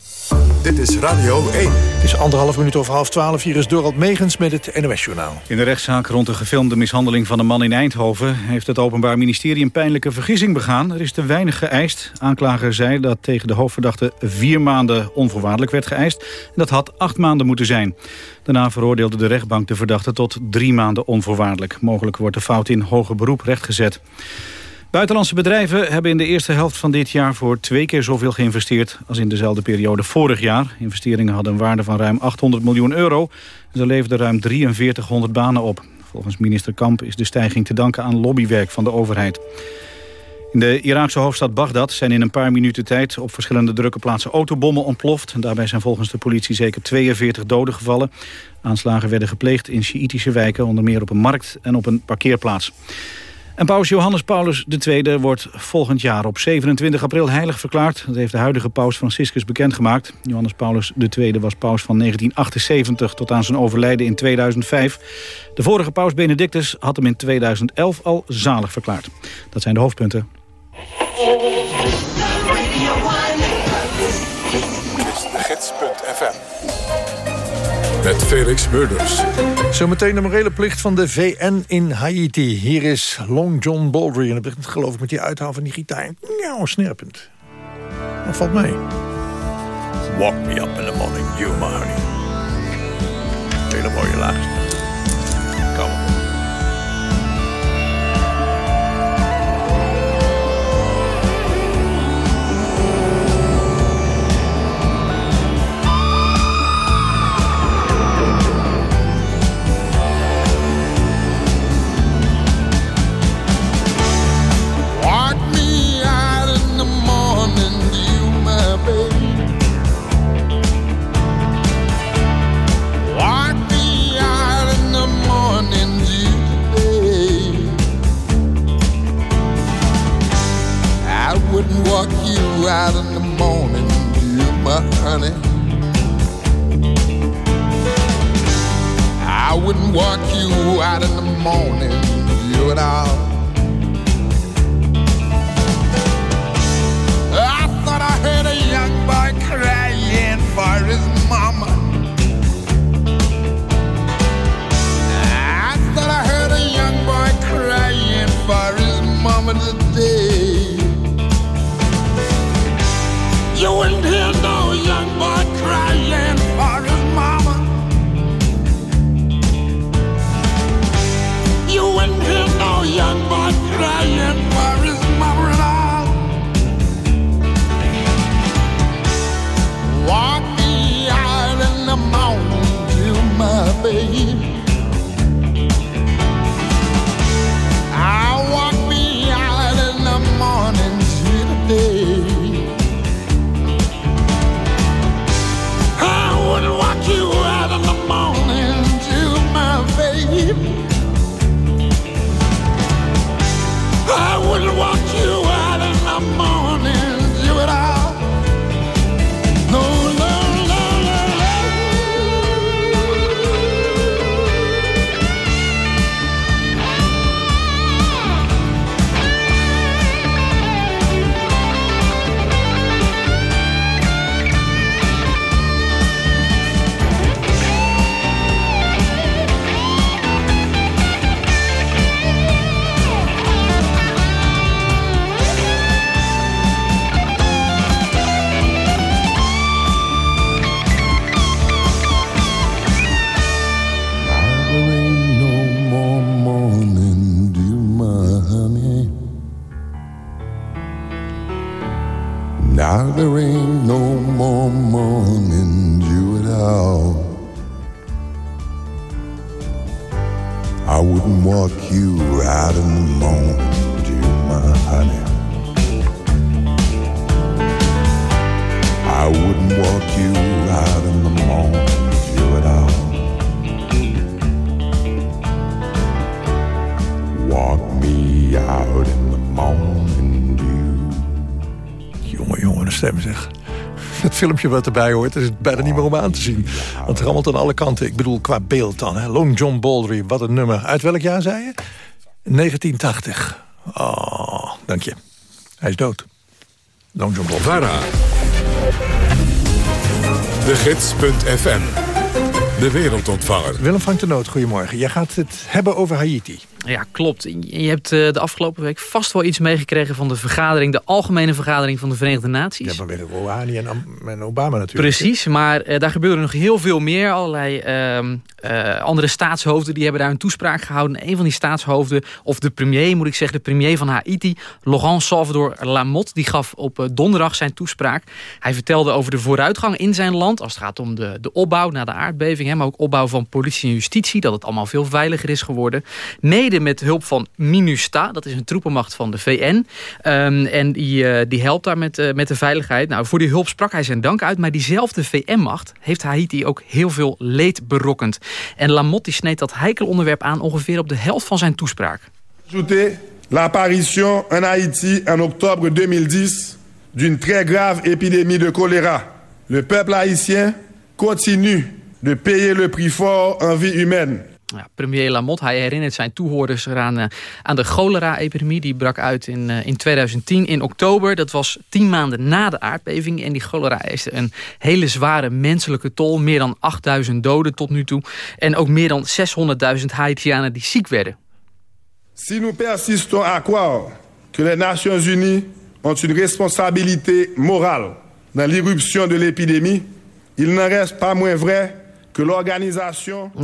Dit is Radio 1. Het is anderhalf minuut over half twaalf. Hier is Dorald Megens met het NOS-journaal. In de rechtszaak rond de gefilmde mishandeling van een man in Eindhoven... heeft het Openbaar Ministerie een pijnlijke vergissing begaan. Er is te weinig geëist. Aanklager zei dat tegen de hoofdverdachte vier maanden onvoorwaardelijk werd geëist. En dat had acht maanden moeten zijn. Daarna veroordeelde de rechtbank de verdachte tot drie maanden onvoorwaardelijk. Mogelijk wordt de fout in hoger beroep rechtgezet. Buitenlandse bedrijven hebben in de eerste helft van dit jaar voor twee keer zoveel geïnvesteerd als in dezelfde periode vorig jaar. Investeringen hadden een waarde van ruim 800 miljoen euro. Ze leverden ruim 4300 banen op. Volgens minister Kamp is de stijging te danken aan lobbywerk van de overheid. In de Iraakse hoofdstad Bagdad zijn in een paar minuten tijd op verschillende drukke plaatsen autobommen ontploft. daarbij zijn volgens de politie zeker 42 doden gevallen. Aanslagen werden gepleegd in Sjiitische wijken, onder meer op een markt en op een parkeerplaats. En paus Johannes Paulus II wordt volgend jaar op 27 april heilig verklaard. Dat heeft de huidige paus Franciscus bekendgemaakt. Johannes Paulus II was paus van 1978 tot aan zijn overlijden in 2005. De vorige paus Benedictus had hem in 2011 al zalig verklaard. Dat zijn de hoofdpunten. Met Felix Murders. Zometeen de morele plicht van de VN in Haiti. Hier is Long John Baldry. En dat begint geloof ik met die uithaal van die gitaar. Nou, snerpend. Dat valt mee. Walk me up in the morning, you my honey. Hele mooie laagste. Out in the morning, you my honey. I wouldn't walk you out in the morning, you and I. where is my brother? Walk the island, the mountain, to my baby. There ain't no more morning dew at all. I wouldn't walk you out in the morning dew, my honey. I wouldn't walk you out in the morning dew at all. Walk me out in the morning stem zeg. Het filmpje wat erbij hoort, is het bijna niet meer om aan te zien. Want het rammelt aan alle kanten. Ik bedoel, qua beeld dan. Hè. Long John Baldry, wat een nummer. Uit welk jaar zei je? 1980. Oh, dank je. Hij is dood. Long John Baldry. VARA. De Gids.fm. De wereldontvanger. Willem van de Noot, goedemorgen. Jij gaat het hebben over Haiti. Ja, klopt. Je hebt eh, de afgelopen week vast wel iets meegekregen van de vergadering, de algemene vergadering van de Verenigde Naties. Ja, maar weer Rouhani en, en Obama natuurlijk. Precies, maar uh, daar gebeurde nog heel veel meer. Allerlei uh, andere staatshoofden die hebben daar een toespraak gehouden. Een van die staatshoofden, of de premier moet ik zeggen, de premier van Haiti, Laurent Salvador Lamotte, die gaf op donderdag zijn toespraak. Hij vertelde over de vooruitgang in zijn land, als het gaat om de, de opbouw na de aardbeving, hè, maar ook opbouw van politie en justitie, dat het allemaal veel veiliger is geworden. Mede met hulp van MINUSTA. Dat is een troepenmacht van de VN. Um, en die, uh, die helpt daar met, uh, met de veiligheid. Nou, voor die hulp sprak hij zijn dank uit. Maar diezelfde VN-macht heeft Haiti ook heel veel leed berokkend. En Lamotte sneed dat heikel onderwerp aan ongeveer op de helft van zijn toespraak. L'apparition en Haïti en octobre 2010 d'une très grave épidémie de choléra. Le peuple haïtien continue de payer le prix fort en vie humaine. Ja, premier Lamotte, hij herinnert zijn toehoorders eraan uh, aan de cholera-epidemie. Die brak uit in, uh, in 2010 in oktober. Dat was tien maanden na de aardbeving. En die cholera eiste een hele zware menselijke tol. Meer dan 8000 doden tot nu toe. En ook meer dan 600.000 Haitianen die ziek werden. Si nous persistons à croire que les Nations Unies ont une responsabilité morale dans l'irruption de l'épidémie, il n'en reste pas moins vrai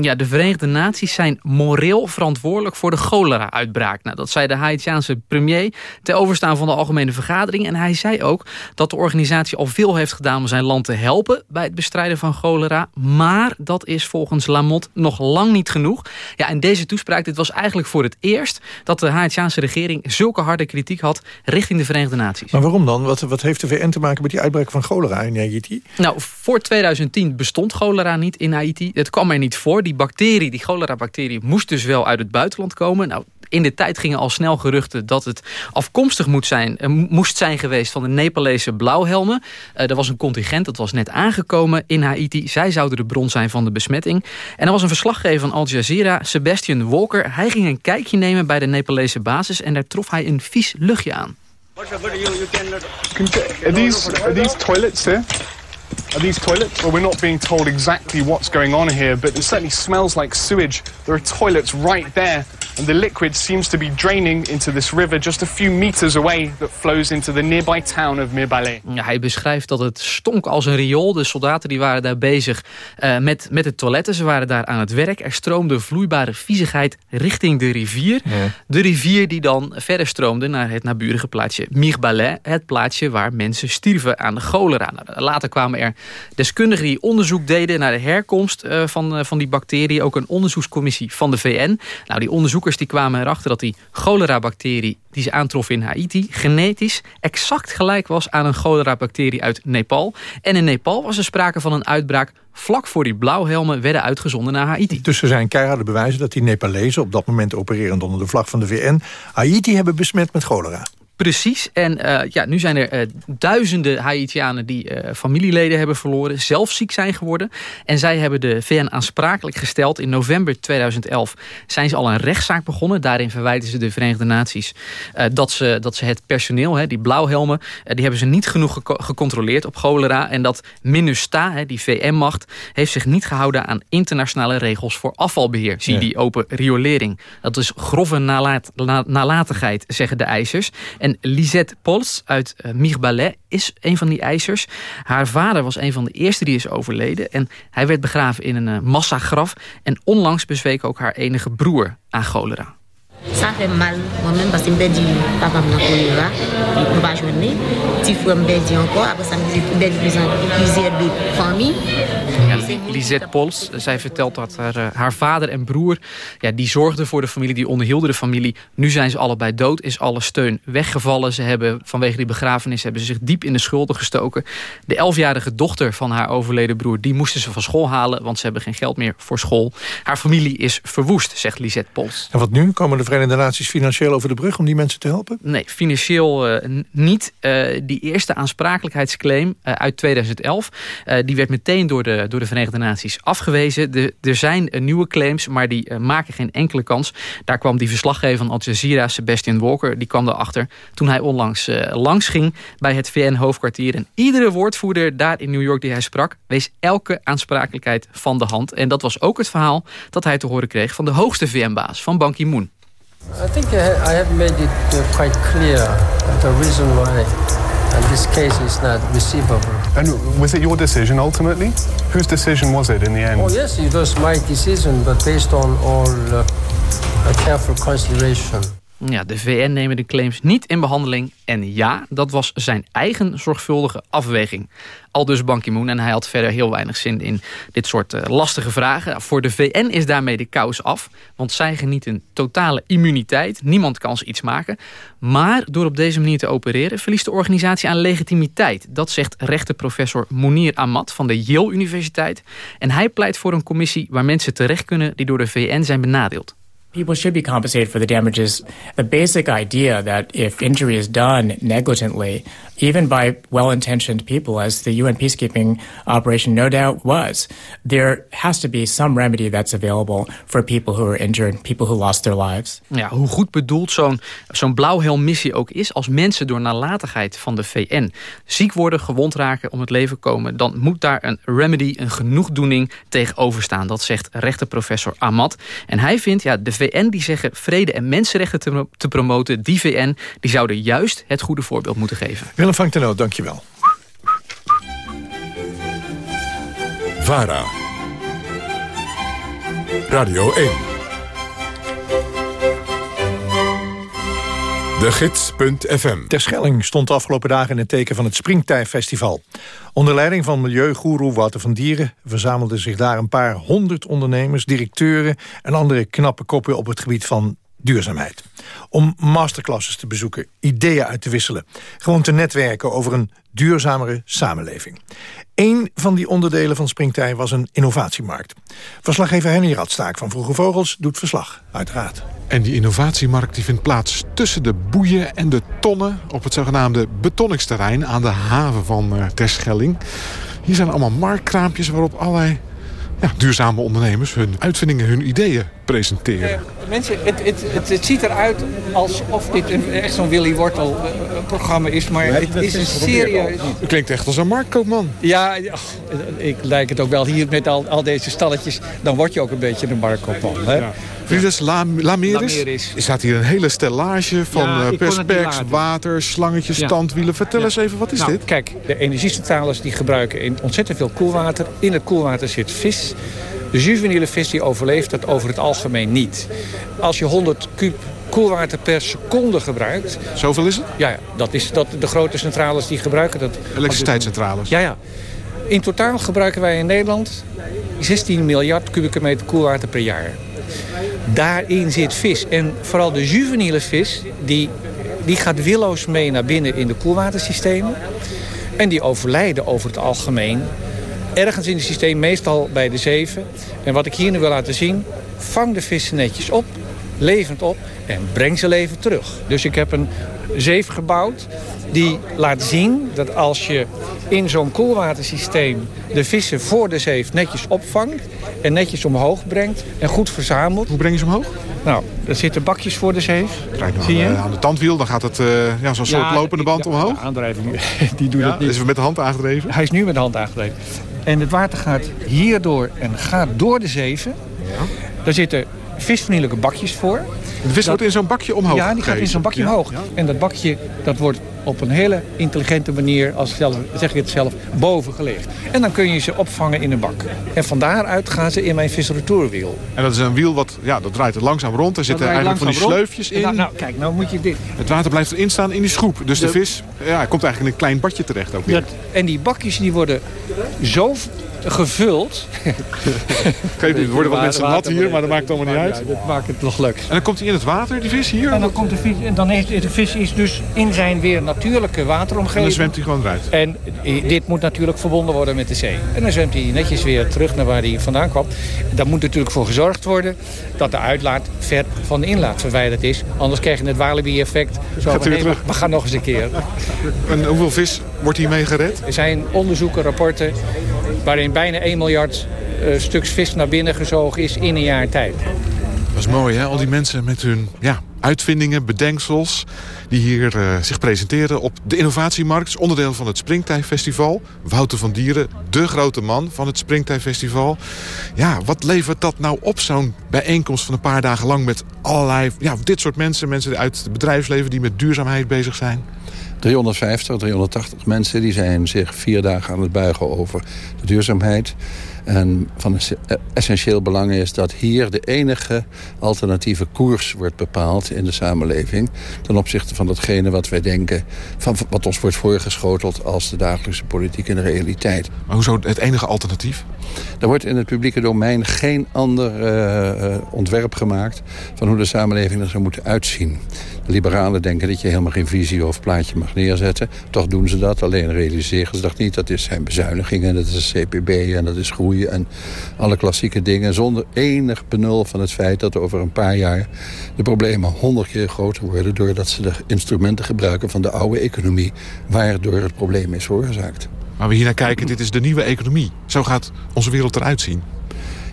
ja, de Verenigde Naties zijn moreel verantwoordelijk voor de cholera-uitbraak. Nou, dat zei de Haitiaanse premier ter overstaan van de Algemene Vergadering. En hij zei ook dat de organisatie al veel heeft gedaan om zijn land te helpen bij het bestrijden van cholera. Maar dat is volgens Lamotte nog lang niet genoeg. Ja, en deze toespraak, dit was eigenlijk voor het eerst dat de Haitiaanse regering zulke harde kritiek had richting de Verenigde Naties. Maar waarom dan? Wat, wat heeft de VN te maken met die uitbraak van cholera in Haiti? Nou, voor 2010 bestond cholera niet in Haiti. Het kwam er niet voor. Die bacterie, die cholera-bacterie, moest dus wel uit het buitenland komen. Nou, in de tijd gingen al snel geruchten dat het afkomstig moet zijn, uh, moest zijn geweest van de Nepalese blauwhelmen. Uh, er was een contingent, dat was net aangekomen in Haiti. Zij zouden de bron zijn van de besmetting. En er was een verslaggever van Al Jazeera, Sebastian Walker. Hij ging een kijkje nemen bij de Nepalese basis en daar trof hij een vies luchtje aan. These, these toilets here? Are these toilets? Well, we're not being told exactly what's going on here, but it certainly smells like sewage. There are toilets right there, and the liquid seems to be draining into this river just a few meters away that flows into the nearby town of Mirbale. Ja, hij beschrijft dat het stonk als een riool. De soldaten die waren daar bezig uh, met, met de toiletten. Ze waren daar aan het werk. Er stroomde vloeibare viezigheid richting de rivier. Ja. De rivier die dan verder stroomde naar het naburige plaatsje Mirbale. Het plaatsje waar mensen stierven aan de cholera. Nou, later kwamen er deskundigen die onderzoek deden naar de herkomst uh, van, uh, van die bacterie. Ook een onderzoekscommissie van de VN. Nou, die die kwamen erachter dat die cholera-bacterie die ze aantroffen in Haiti... genetisch exact gelijk was aan een cholera-bacterie uit Nepal. En in Nepal was er sprake van een uitbraak vlak voor die blauwhelmen werden uitgezonden naar Haiti. Dus er zijn keiharde bewijzen dat die Nepalezen... op dat moment opererend onder de vlag van de VN... Haiti hebben besmet met cholera. Precies. En uh, ja, nu zijn er uh, duizenden Haitianen die uh, familieleden hebben verloren. Zelf ziek zijn geworden. En zij hebben de VN aansprakelijk gesteld. In november 2011 zijn ze al een rechtszaak begonnen. Daarin verwijten ze de Verenigde Naties dat, ze, dat ze het personeel, hè, die blauwhelmen... die hebben ze niet genoeg ge gecontroleerd op cholera. En dat MINUSTA, hè, die VN-macht... heeft zich niet gehouden aan internationale regels voor afvalbeheer. Zie die open riolering. Dat is grove nalat na nalatigheid, zeggen de eisers. En Lisette Pols uit uh, Mirbalet is een van die eisers. Haar vader was een van de eerste die is overleden. En hij werd begraven in een uh, massagraf. En onlangs bezweek ook haar enige broer aan cholera. Ça fait mal moi-même parce que je me dis papa m'a choléra, il ne pas joindre. Petit frère me dit encore, après ça me dit plusieurs d'autres familles. Ja, Lisette Pols, zij vertelt dat haar, eh, haar vader en broer... Ja, die zorgden voor de familie, die onderhielden de familie. Nu zijn ze allebei dood, is alle steun weggevallen. Ze hebben vanwege die begrafenis hebben ze zich diep in de schulden gestoken. De elfjarige dochter van haar overleden broer... die moesten ze van school halen, want ze hebben geen geld meer voor school. Haar familie is verwoest, zegt Lisette Pols. En wat nu? Komen de Verenigde Naties financieel over de brug om die mensen te helpen? Nee, financieel uh, niet. Uh, die eerste aansprakelijkheidsclaim uh, uit 2011... die werd meteen door de, door de Verenigde Naties afgewezen. De, er zijn nieuwe claims, maar die maken geen enkele kans. Daar kwam die verslaggever van Al Jazeera, Sebastian Walker... die kwam erachter toen hij onlangs langs ging bij het VN-hoofdkwartier. En iedere woordvoerder daar in New York die hij sprak... wees elke aansprakelijkheid van de hand. En dat was ook het verhaal dat hij te horen kreeg... van de hoogste VN-baas, van Ban Ki-moon. I think I have made it quite clear the reason why and this case is not receivable. And was it your decision ultimately? Whose decision was it in the end? Oh yes, it was my decision, but based on all uh, careful consideration. Ja, de VN nemen de claims niet in behandeling. En ja, dat was zijn eigen zorgvuldige afweging. Al dus Ban Ki-moon en hij had verder heel weinig zin in dit soort uh, lastige vragen. Voor de VN is daarmee de kous af. Want zij genieten totale immuniteit. Niemand kan ze iets maken. Maar door op deze manier te opereren... verliest de organisatie aan legitimiteit. Dat zegt rechtenprofessor Mounir Ahmad van de Yale Universiteit. En hij pleit voor een commissie waar mensen terecht kunnen... die door de VN zijn benadeeld. People should be compensated for the damages. The basic idea that if injury is done negligently, even by well-intentioned people, as the UN peacekeeping operation no doubt was, there has to be some remedy that's available for people who are injured, people who lost their lives. Ja, hoe goed bedoeld zo'n zo'n blauwhelm-missie ook is, als mensen door nalatigheid van de VN ziek worden, gewond raken, om het leven komen, dan moet daar een remedy, een genoegdoening tegenover staan. Dat zegt rechterprofessor Ahmad. En hij vindt, ja, de VN die zeggen vrede en mensenrechten te, te promoten, die VN, die zouden juist het goede voorbeeld moeten geven. Willem van Tenoot, dankjewel. VARA. Radio 1. De Gids.fm. Terschelling stond de afgelopen dagen in het teken van het Springtijfestival. Onder leiding van milieugoeroe Wouter van Dieren... verzamelden zich daar een paar honderd ondernemers, directeuren... en andere knappe koppen op het gebied van duurzaamheid. Om masterclasses te bezoeken, ideeën uit te wisselen. Gewoon te netwerken over een duurzamere samenleving. Eén van die onderdelen van Springtij was een innovatiemarkt. Verslaggever Henny Radstaak van Vroege Vogels doet verslag, uiteraard. En die innovatiemarkt die vindt plaats tussen de boeien en de tonnen... op het zogenaamde betonningsterrein aan de haven van uh, Terschelling. Hier zijn allemaal marktkraampjes waarop allerlei ja, duurzame ondernemers hun uitvindingen, hun ideeën presenteren. Uh, mensen, het, het, het, het, ziet eruit alsof dit een, echt zo'n Willy Wortel uh, programma is, maar nee, het is een serieus... Het klinkt echt als een marktkoopman. Ja, ik lijk het ook wel. Hier met al, al deze stalletjes, dan word je ook een beetje een marktkoopman. Hè? Ja. Frides Lameris. Er staat hier een hele stellage van ja, perspex, water, slangetjes, ja. standwielen. Vertel ja. eens even, wat is nou, dit? Kijk, de energiecentrales die gebruiken in ontzettend veel koelwater. In het koelwater zit vis. De juveniele vis die overleeft dat over het algemeen niet. Als je 100 kub koelwater per seconde gebruikt... Zoveel is het? Ja, ja dat is dat de grote centrales die gebruiken dat. Elektriciteitscentrales? Ja, ja. In totaal gebruiken wij in Nederland 16 miljard kubieke meter koelwater per jaar. Daarin zit vis. En vooral de juveniele vis, die, die gaat willoos mee naar binnen in de koelwatersystemen. En die overlijden over het algemeen ergens in het systeem, meestal bij de zeven. En wat ik hier nu wil laten zien, vang de vissen netjes op, levend op en breng ze levend terug. Dus ik heb een zeef gebouwd die laat zien dat als je in zo'n koelwatersysteem de vissen voor de zeef netjes opvangt en netjes omhoog brengt en goed verzamelt. Hoe breng je ze omhoog? Nou, er zitten bakjes voor de zeef. Kijk nou, Zie je? aan de tandwiel, dan gaat het uh, ja, zo'n soort lopende band omhoog. De aandrijving, die doet ja, het niet. Is het met de hand aangedreven? Hij is nu met de hand aangedreven. En het water gaat hierdoor en gaat door de zeven. Ja. Daar zitten visvriendelijke bakjes voor. De vis wordt in zo'n bakje omhoog Ja, die gaat in zo'n bakje omhoog. En dat bakje dat wordt op een hele intelligente manier, als zelf, zeg ik het zelf, boven gelegd. En dan kun je ze opvangen in een bak. En van daaruit gaan ze in mijn visretourwiel. En dat is een wiel wat, ja, dat draait er langzaam rond. Er zitten eigenlijk van die sleufjes in. Nou, nou, kijk, nou moet je dit... Het water blijft erin staan in die schroep. Dus de, de vis ja, komt eigenlijk in een klein badje terecht ook weer. Dat, en die bakjes die worden zo gevuld. Kijk, er worden wat mensen nat hier, maar dat maakt allemaal niet uit. Dat maakt het nog leuk. En dan komt hij in het water, die vis hier? En dan komt de vis, en dan heeft de vis is dus in zijn weer natuurlijke wateromgeving. En dan zwemt hij gewoon eruit. En dit moet natuurlijk verbonden worden met de zee. En dan zwemt hij netjes weer terug naar waar hij vandaan kwam. Daar moet natuurlijk voor gezorgd worden dat de uitlaat ver van de inlaat verwijderd is. Anders krijg je het Walibi-effect. Nee, we gaan nog eens een keer. En hoeveel vis wordt hiermee gered? Er zijn onderzoeken, rapporten... waarin bijna 1 miljard eh, stuks vis naar binnen gezogen is in een jaar tijd. Dat is mooi, hè? Al die mensen met hun ja, uitvindingen, bedenksels... die hier eh, zich presenteren op de innovatiemarkt. Onderdeel van het Springtijfestival. Wouter van Dieren, de grote man van het Springtijfestival. Ja, wat levert dat nou op, zo'n bijeenkomst van een paar dagen lang... met allerlei, ja, dit soort mensen, mensen uit het bedrijfsleven... die met duurzaamheid bezig zijn? 350, 380 mensen die zijn zich vier dagen aan het buigen over de duurzaamheid. En van essentieel belang is dat hier de enige alternatieve koers wordt bepaald in de samenleving. Ten opzichte van datgene wat wij denken, van wat ons wordt voorgeschoteld als de dagelijkse politiek in de realiteit. Maar hoezo het enige alternatief? Er wordt in het publieke domein geen ander uh, ontwerp gemaakt van hoe de samenleving er zou moeten uitzien. De liberalen denken dat je helemaal geen visie of plaatje mag neerzetten. Toch doen ze dat, alleen realiseren ze dat niet. Dat is zijn bezuinigingen, dat is CPB en dat is groei en alle klassieke dingen. Zonder enig benul van het feit dat over een paar jaar de problemen honderd keer groter worden... doordat ze de instrumenten gebruiken van de oude economie... waardoor het probleem is veroorzaakt. Waar we hier naar kijken, dit is de nieuwe economie. Zo gaat onze wereld eruit zien.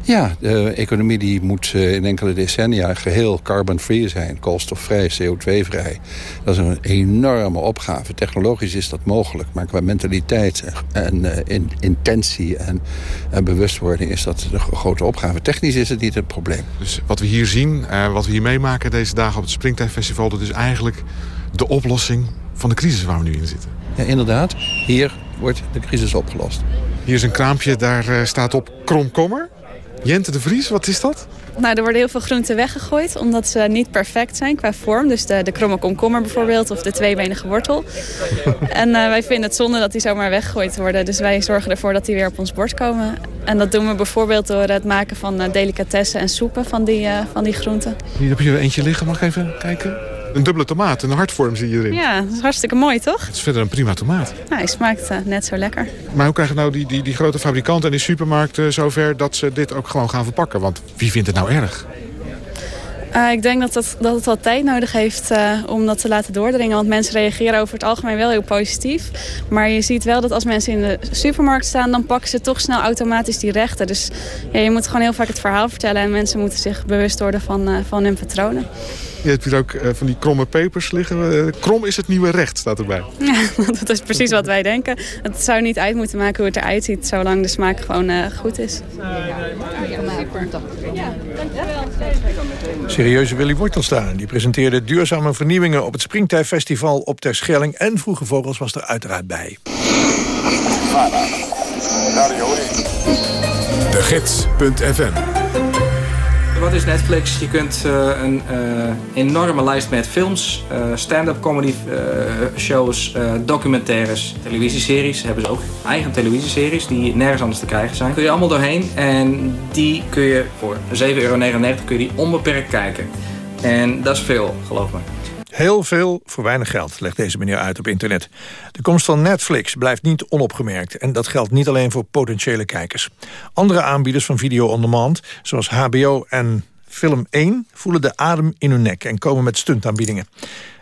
Ja, de economie die moet eh, in enkele decennia geheel carbon-free zijn. Koolstofvrij, CO2-vrij. Dat is een enorme opgave. Technologisch is dat mogelijk. Maar qua mentaliteit en uh, in, intentie en, en, bewustwording is dat een grote opgave. Technisch is het niet het probleem. Dus wat we hier zien, uh, wat we hier meemaken deze dagen op het Springtijfestival... dat is eigenlijk de oplossing van de crisis waar we nu in zitten. Ja, inderdaad. Hier wordt de crisis opgelost. Hier is een kraampje, daar staat op kromkommer. Jente de Vries, wat is dat? Nou, er worden heel veel groenten weggegooid omdat ze niet perfect zijn qua vorm. Dus de, de kromme komkommer bijvoorbeeld of de tweebenige wortel. en uh, wij vinden het zonde dat die zomaar weggegooid worden. Dus wij zorgen ervoor dat die weer op ons bord komen. En dat doen we bijvoorbeeld door het maken van uh, delicatessen en soepen van die, uh, van die groenten. Hier heb je er eentje liggen, mag ik even kijken? Een dubbele tomaat, een hartvorm zie je erin. Ja, dat is hartstikke mooi, toch? Het is verder een prima tomaat. Nou, hij smaakt uh, net zo lekker. Maar hoe krijgen nou die, die, die grote fabrikanten en die supermarkten zover... dat ze dit ook gewoon gaan verpakken? Want wie vindt het nou erg? Uh, ik denk dat, dat, dat het wat tijd nodig heeft uh, om dat te laten doordringen. Want mensen reageren over het algemeen wel heel positief. Maar je ziet wel dat als mensen in de supermarkt staan... dan pakken ze toch snel automatisch die rechten. Dus ja, je moet gewoon heel vaak het verhaal vertellen... en mensen moeten zich bewust worden van, uh, van hun patronen. Je hebt hier ook van die kromme pepers liggen. krom is het nieuwe recht, staat erbij. Ja, dat is precies wat wij denken. Het zou niet uit moeten maken hoe het eruit ziet... zolang de smaak gewoon goed is. Serieuze Willy Wortelstaan die presenteerde duurzame vernieuwingen op het Springtijfestival op Terschelling. En Vroege Vogels was er uiteraard bij. De Gids.fm wat is Netflix? Je kunt uh, een uh, enorme lijst met films, uh, stand-up comedy shows, documentaires, televisieseries. Hebben ze ook eigen televisieseries die nergens anders te krijgen zijn. Kun je allemaal doorheen en die kun je voor 7,99 euro kun je die onbeperkt kijken. En dat is veel, geloof me. Heel veel voor weinig geld, legt deze meneer uit op internet. De komst van Netflix blijft niet onopgemerkt. En dat geldt niet alleen voor potentiële kijkers. Andere aanbieders van video on demand, zoals HBO en Film 1... voelen de adem in hun nek en komen met stuntaanbiedingen.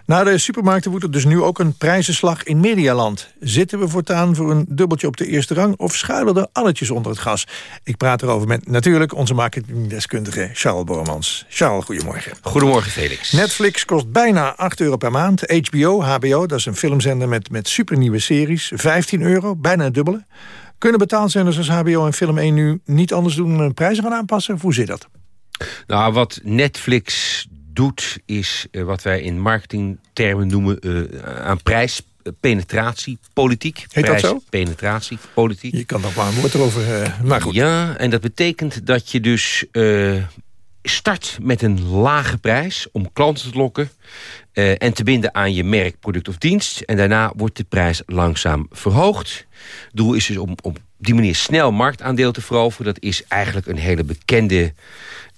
Na de supermarkten woedt er dus nu ook een prijzenslag in Medialand. Zitten we voortaan voor een dubbeltje op de eerste rang... of schuilen er alletjes onder het gas? Ik praat erover met natuurlijk onze marketingdeskundige Charles Bormans. Charles, goedemorgen. Goedemorgen, Felix. Netflix kost bijna 8 euro per maand. HBO, HBO, dat is een filmzender met, met supernieuwe series. 15 euro, bijna het dubbele. Kunnen betaalzenders als HBO en Film 1 nu niet anders doen... dan prijzen gaan aanpassen? Hoe zit dat? Nou, wat Netflix doet, is uh, wat wij in marketingtermen noemen uh, aan prijs penetratie, politiek. Heet prijs, dat zo? penetratie, politiek. Je kan nog maar een woord erover, uh, maar goed. Ja, en dat betekent dat je dus start met een lage prijs om klanten te lokken... Uh, en te binden aan je merk, product of dienst. En daarna wordt de prijs langzaam verhoogd. Doel is dus om, om die manier snel marktaandeel te veroveren. Dat is eigenlijk een hele bekende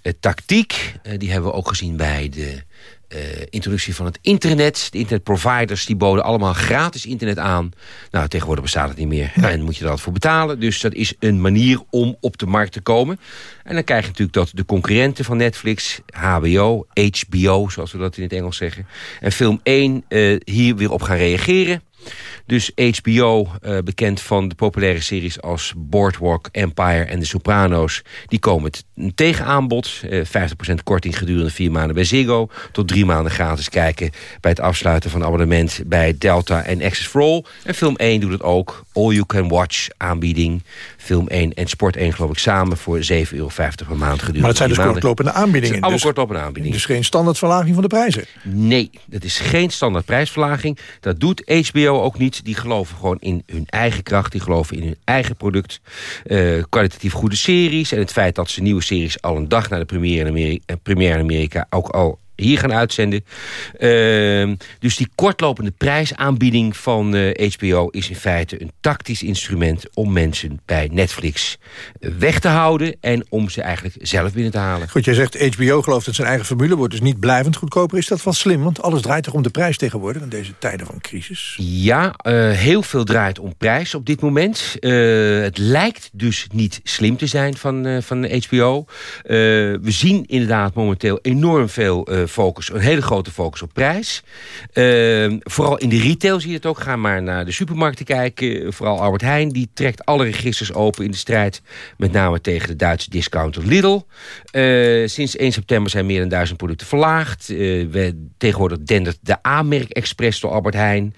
eh, tactiek. Eh, die hebben we ook gezien bij de eh, introductie van het internet. De internetproviders die boden allemaal gratis internet aan. Nou, tegenwoordig bestaat het niet meer. En moet je er altijd voor betalen. Dus dat is een manier om op de markt te komen. En dan krijg je natuurlijk dat de concurrenten van Netflix... HBO, HBO, zoals we dat in het Engels zeggen... en Film 1 eh, hier weer op gaan reageren. Dus HBO, uh, bekend van de populaire series als Boardwalk, Empire en The Sopranos... die komen een tegenaanbod. Uh, 50% korting gedurende vier maanden bij Ziggo. Tot drie maanden gratis kijken bij het afsluiten van abonnement... bij Delta en Access for All. En Film 1 doet het ook. All You Can Watch aanbieding. Film 1 en Sport 1 geloof ik samen voor 7,50 euro per maand gedurende Maar het zijn dus maanden. kortlopende aanbiedingen. allemaal dus, kortlopende aanbiedingen. Dus geen standaardverlaging van de prijzen. Nee, dat is geen standaard prijsverlaging. Dat doet HBO ook niet. Die geloven gewoon in hun eigen kracht. Die geloven in hun eigen product. Uh, kwalitatief goede series. En het feit dat ze nieuwe series al een dag na de première in Amerika, première in Amerika ook al hier gaan uitzenden. Uh, dus die kortlopende prijsaanbieding van uh, HBO is in feite een tactisch instrument om mensen bij Netflix weg te houden en om ze eigenlijk zelf binnen te halen. Goed, jij zegt HBO gelooft dat zijn eigen formule wordt dus niet blijvend goedkoper. Is dat wel slim? Want alles draait toch om de prijs tegenwoordig in deze tijden van crisis? Ja, uh, heel veel draait om prijs op dit moment. Het lijkt dus niet slim te zijn van, van HBO. we zien inderdaad momenteel enorm veel focus, een hele grote focus op prijs. Uh, vooral in de retail zie je het ook. Ga maar naar de supermarkten kijken. Vooral Albert Heijn, die trekt alle registers open in de strijd. Met name tegen de Duitse discounter Lidl. Uh, sinds 1 september zijn meer dan duizend producten verlaagd. We, tegenwoordig dendert de A-merk Express door Albert Heijn.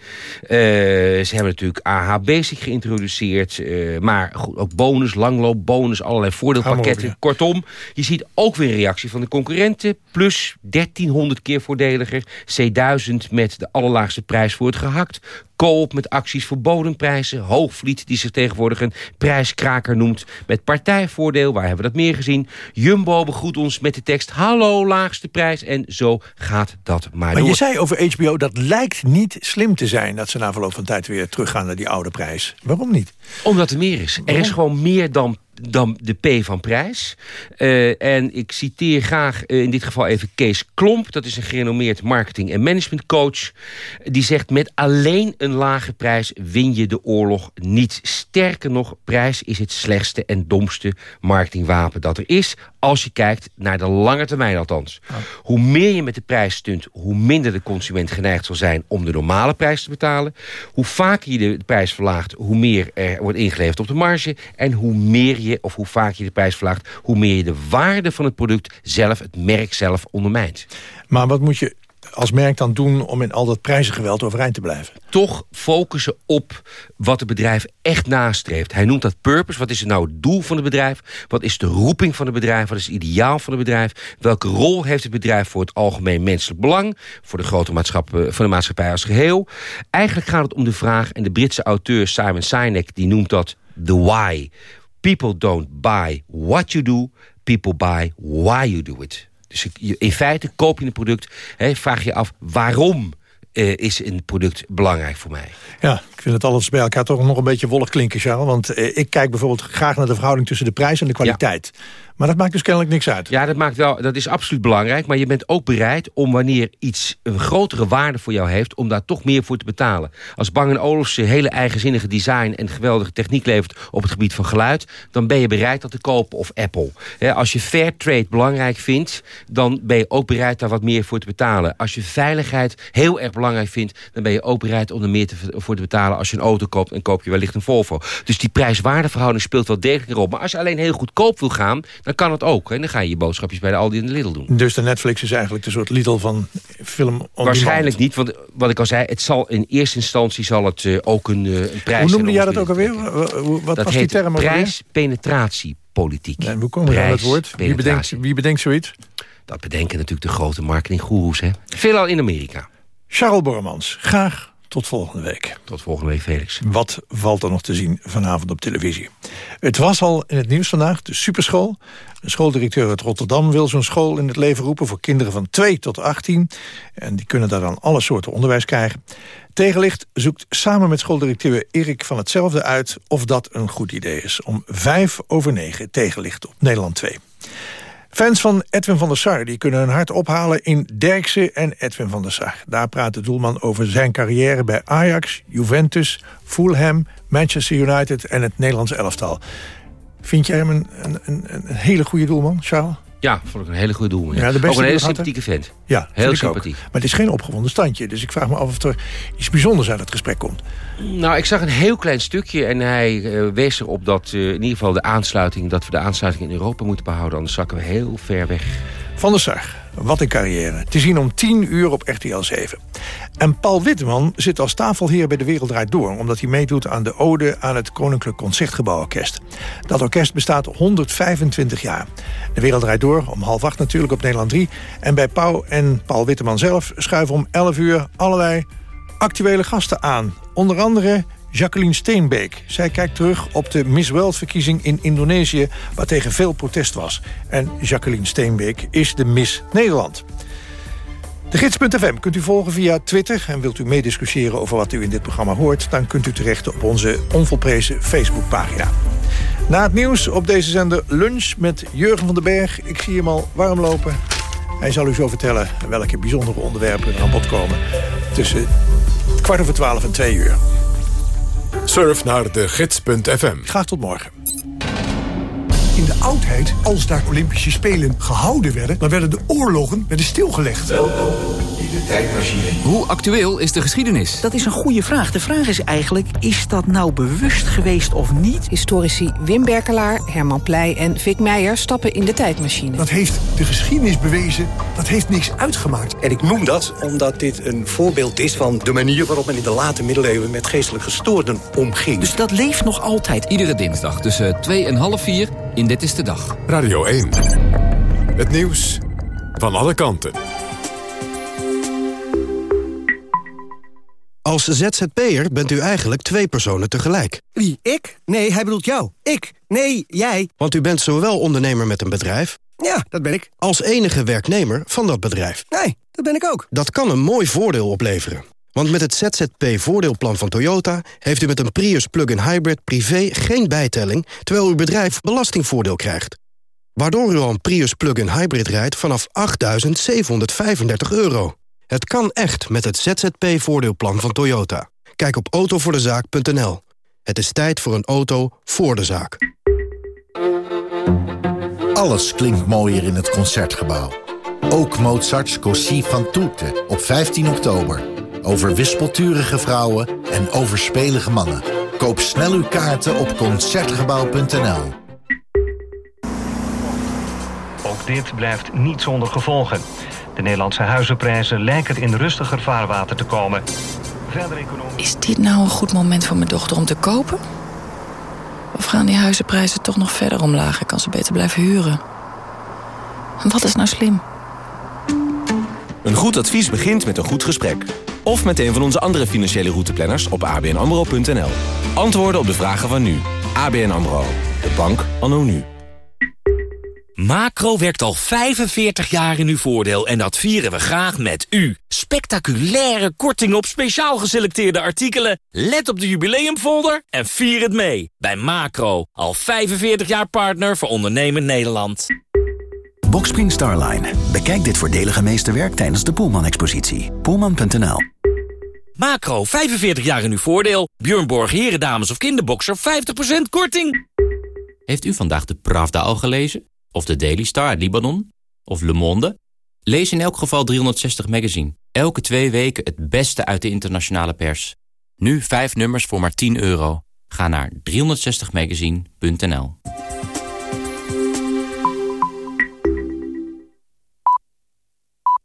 ze hebben natuurlijk AH Basic geïntroduceerd. maar goed, ook bonus, langloop, bonus, allerlei voordeelpakketten. Kortom, je ziet ook weer een reactie van de concurrenten. Plus 1300 keer voordeliger. C1000 met de allerlaagste prijs voor het gehakt. Coop met acties voor bodemprijzen. Hoogvliet die zich tegenwoordig een prijskraker noemt. Met partijvoordeel, waar hebben we dat meer gezien? Jumbo begroet ons met de tekst... Hallo, laagste prijs. En zo gaat dat maar, maar door. je zei over HBO, dat lijkt niet slim te zijn... dat ze na verloop van tijd weer teruggaan naar die oude prijs. Waarom niet? Omdat er meer is. Er is gewoon meer dan dan de P van prijs. Uh, en ik citeer graag uh, in dit geval even Kees Klomp. Dat is een gerenommeerd marketing- en managementcoach. Die zegt met alleen een lage prijs win je de oorlog niet. Sterker nog, prijs is het slechtste en domste marketingwapen dat er is. Als je kijkt naar de lange termijn althans. Oh. Hoe meer je met de prijs stunt, hoe minder de consument geneigd zal zijn om de normale prijs te betalen. Hoe vaker je de prijs verlaagt, hoe meer er wordt ingeleverd op de marge. En hoe meer je, of hoe vaker je de prijs verlaagt, hoe meer je de waarde van het product zelf, het merk zelf, ondermijnt. Maar wat moet je als merk dan doen om in al dat prijzengeweld overeind te blijven? Toch focussen op wat het bedrijf echt nastreeft. Hij noemt dat purpose. Wat is nou het doel van het bedrijf? Wat is de roeping van het bedrijf? Wat is het ideaal van het bedrijf? Welke rol heeft het bedrijf voor het algemeen menselijk belang? Voor de grote maatschappij, voor de maatschappij als geheel? Eigenlijk gaat het om de vraag, en de Britse auteur Simon Sinek... die noemt dat the why. People don't buy what you do, people buy why you do it. Dus in feite koop je een product, hè, vraag je af waarom uh, is een product belangrijk voor mij. Ja, ik vind het alles bij elkaar toch nog een beetje wollig klinken, Charles. Want uh, ik kijk bijvoorbeeld graag naar de verhouding tussen de prijs en de kwaliteit. Ja. Maar dat maakt dus kennelijk niks uit. Ja, dat, maakt wel, dat is absoluut belangrijk. Maar je bent ook bereid om wanneer iets een grotere waarde voor jou heeft... om daar toch meer voor te betalen. Als Bang Olufsen hele eigenzinnige design en geweldige techniek levert... op het gebied van geluid, dan ben je bereid dat te kopen. Of Apple. als je fair trade belangrijk vindt... dan ben je ook bereid daar wat meer voor te betalen. Als je veiligheid heel erg belangrijk vindt... dan ben je ook bereid om er meer te, voor te betalen. Als je een auto koopt, en koop je wellicht een Volvo. Dus die prijs-waardeverhouding speelt wel degelijk een rol. Maar als je alleen heel goedkoop wil gaan dan kan het ook. En dan ga je je boodschapjes bij de Aldi en de Lidl doen. Dus de Netflix is eigenlijk de soort Lidl van film Waarschijnlijk niet, want wat ik al zei... Het zal, in eerste instantie zal het uh, ook een, uh, een prijs... Hoe noemde jij dat ook alweer? Wat dat was die term prijspenetratiepolitiek. En hoe komen we aan het woord? Wie bedenkt, wie bedenkt zoiets? Dat bedenken natuurlijk de grote marketinggoeroes. Veelal in Amerika. Charles Bormans, graag tot volgende week. Tot volgende week, Felix. Wat valt er nog te zien vanavond op televisie? Het was al in het nieuws vandaag, de superschool. Een schooldirecteur uit Rotterdam wil zo'n school in het leven roepen... voor kinderen van 2 tot 18. En die kunnen daar dan alle soorten onderwijs krijgen. Tegenlicht zoekt samen met schooldirecteur Erik van hetzelfde uit... of dat een goed idee is. Om vijf over negen tegenlicht op Nederland 2. Fans van Edwin van der Sar die kunnen hun hart ophalen in Derksen en Edwin van der Sar. Daar praat de doelman over zijn carrière bij Ajax, Juventus, Fulham, Manchester United en het Nederlandse elftal. Vind jij hem een, een, een hele goede doelman, Charles? Ja, vond ik een hele goede doelman. Ja, Ja, de beste ook een hele sympathieke vent. Ja, heel sympathiek. Maar het is geen opgewonden standje. Dus ik vraag me af of er iets bijzonders uit het gesprek komt. Nou, ik zag een heel klein stukje en hij eh, wees erop dat eh, in ieder geval de aansluiting... dat we de aansluiting in Europa moeten behouden, anders zakken we heel ver weg. Van der Sar, wat een carrière. Te zien om 10 uur op RTL 7. En Paul Witteman zit als tafelheer bij De Wereld Draait Door... omdat hij meedoet aan de ode aan het Koninklijk Concertgebouworkest. Dat orkest bestaat 125 jaar. De Wereld Draait Door, om half acht natuurlijk op Nederland 3. En bij Pauw en Paul Witteman zelf schuiven om 11 uur... allerlei actuele gasten aan. Onder andere Jacqueline Steenbeek. Zij kijkt terug op de Miss World-verkiezing in Indonesië... waar tegen veel protest was. En Jacqueline Steenbeek is de Miss Nederland. De gids.fm kunt u volgen via Twitter... en wilt u meediscussiëren over wat u in dit programma hoort... dan kunt u terecht op onze onvolprezen Facebookpagina. Na het nieuws op deze zender lunch met Jurgen van den Berg. Ik zie hem al warm lopen. Hij zal u zo vertellen welke bijzondere onderwerpen er aan bod komen... tussen kwart over twaalf en twee uur. Surf naar de gids.fm. Graag tot morgen. In de oudheid, als daar Olympische Spelen gehouden werden... dan werden de oorlogen werden stilgelegd. Welkom in de tijdmachine. Hoe actueel is de geschiedenis? Dat is een goede vraag. De vraag is eigenlijk, is dat nou bewust geweest of niet? Historici Wim Berkelaar, Herman Pleij en Vic Meijer stappen in de tijdmachine. Dat heeft de geschiedenis bewezen, dat heeft niks uitgemaakt. En ik noem dat omdat dit een voorbeeld is van de manier waarop men in de late middeleeuwen met geestelijk gestoorden omging. Dus dat leeft nog altijd. Iedere dinsdag tussen 2 en half 4 in Dit is de Dag. Radio 1. Het nieuws van alle kanten. Als ZZP'er bent u eigenlijk twee personen tegelijk. Wie, ik? Nee, hij bedoelt jou. Ik? Nee, jij. Want u bent zowel ondernemer met een bedrijf... Ja, dat ben ik. als enige werknemer van dat bedrijf. Nee, dat ben ik ook. Dat kan een mooi voordeel opleveren. Want met het ZZP-voordeelplan van Toyota... heeft u met een Prius plug-in hybrid privé geen bijtelling... terwijl uw bedrijf belastingvoordeel krijgt. Waardoor u al een Prius plug-in hybrid rijdt vanaf 8.735 euro. Het kan echt met het ZZP-voordeelplan van Toyota. Kijk op autovoordezaak.nl. Het is tijd voor een auto voor de zaak. Alles klinkt mooier in het Concertgebouw. Ook Mozart's Così van Tutte op 15 oktober. Over wispelturige vrouwen en overspelige mannen. Koop snel uw kaarten op Concertgebouw.nl. Ook dit blijft niet zonder gevolgen. De Nederlandse huizenprijzen lijken in rustiger vaarwater te komen. Verder. Is dit nou een goed moment voor mijn dochter om te kopen? Of gaan die huizenprijzen toch nog verder omlaag en kan ze beter blijven huren? Wat is nou slim? Een goed advies begint met een goed gesprek. Of met een van onze andere financiële routeplanners op abnamro.nl. Antwoorden op de vragen van nu. ABN AMRO. De bank anno nu. Macro werkt al 45 jaar in uw voordeel en dat vieren we graag met u. Spectaculaire korting op speciaal geselecteerde artikelen. Let op de jubileumfolder en vier het mee. Bij Macro, al 45 jaar partner voor ondernemend Nederland. Boxspring Starline. Bekijk dit voordelige meesterwerk tijdens de Poelman-expositie. Poelman.nl Macro, 45 jaar in uw voordeel. Björn Borg, heren, dames of kinderboxer, 50% korting. Heeft u vandaag de Pravda al gelezen? Of de Daily Star uit Libanon? Of Le Monde? Lees in elk geval 360 Magazine. Elke twee weken het beste uit de internationale pers. Nu vijf nummers voor maar 10 euro. Ga naar 360magazine.nl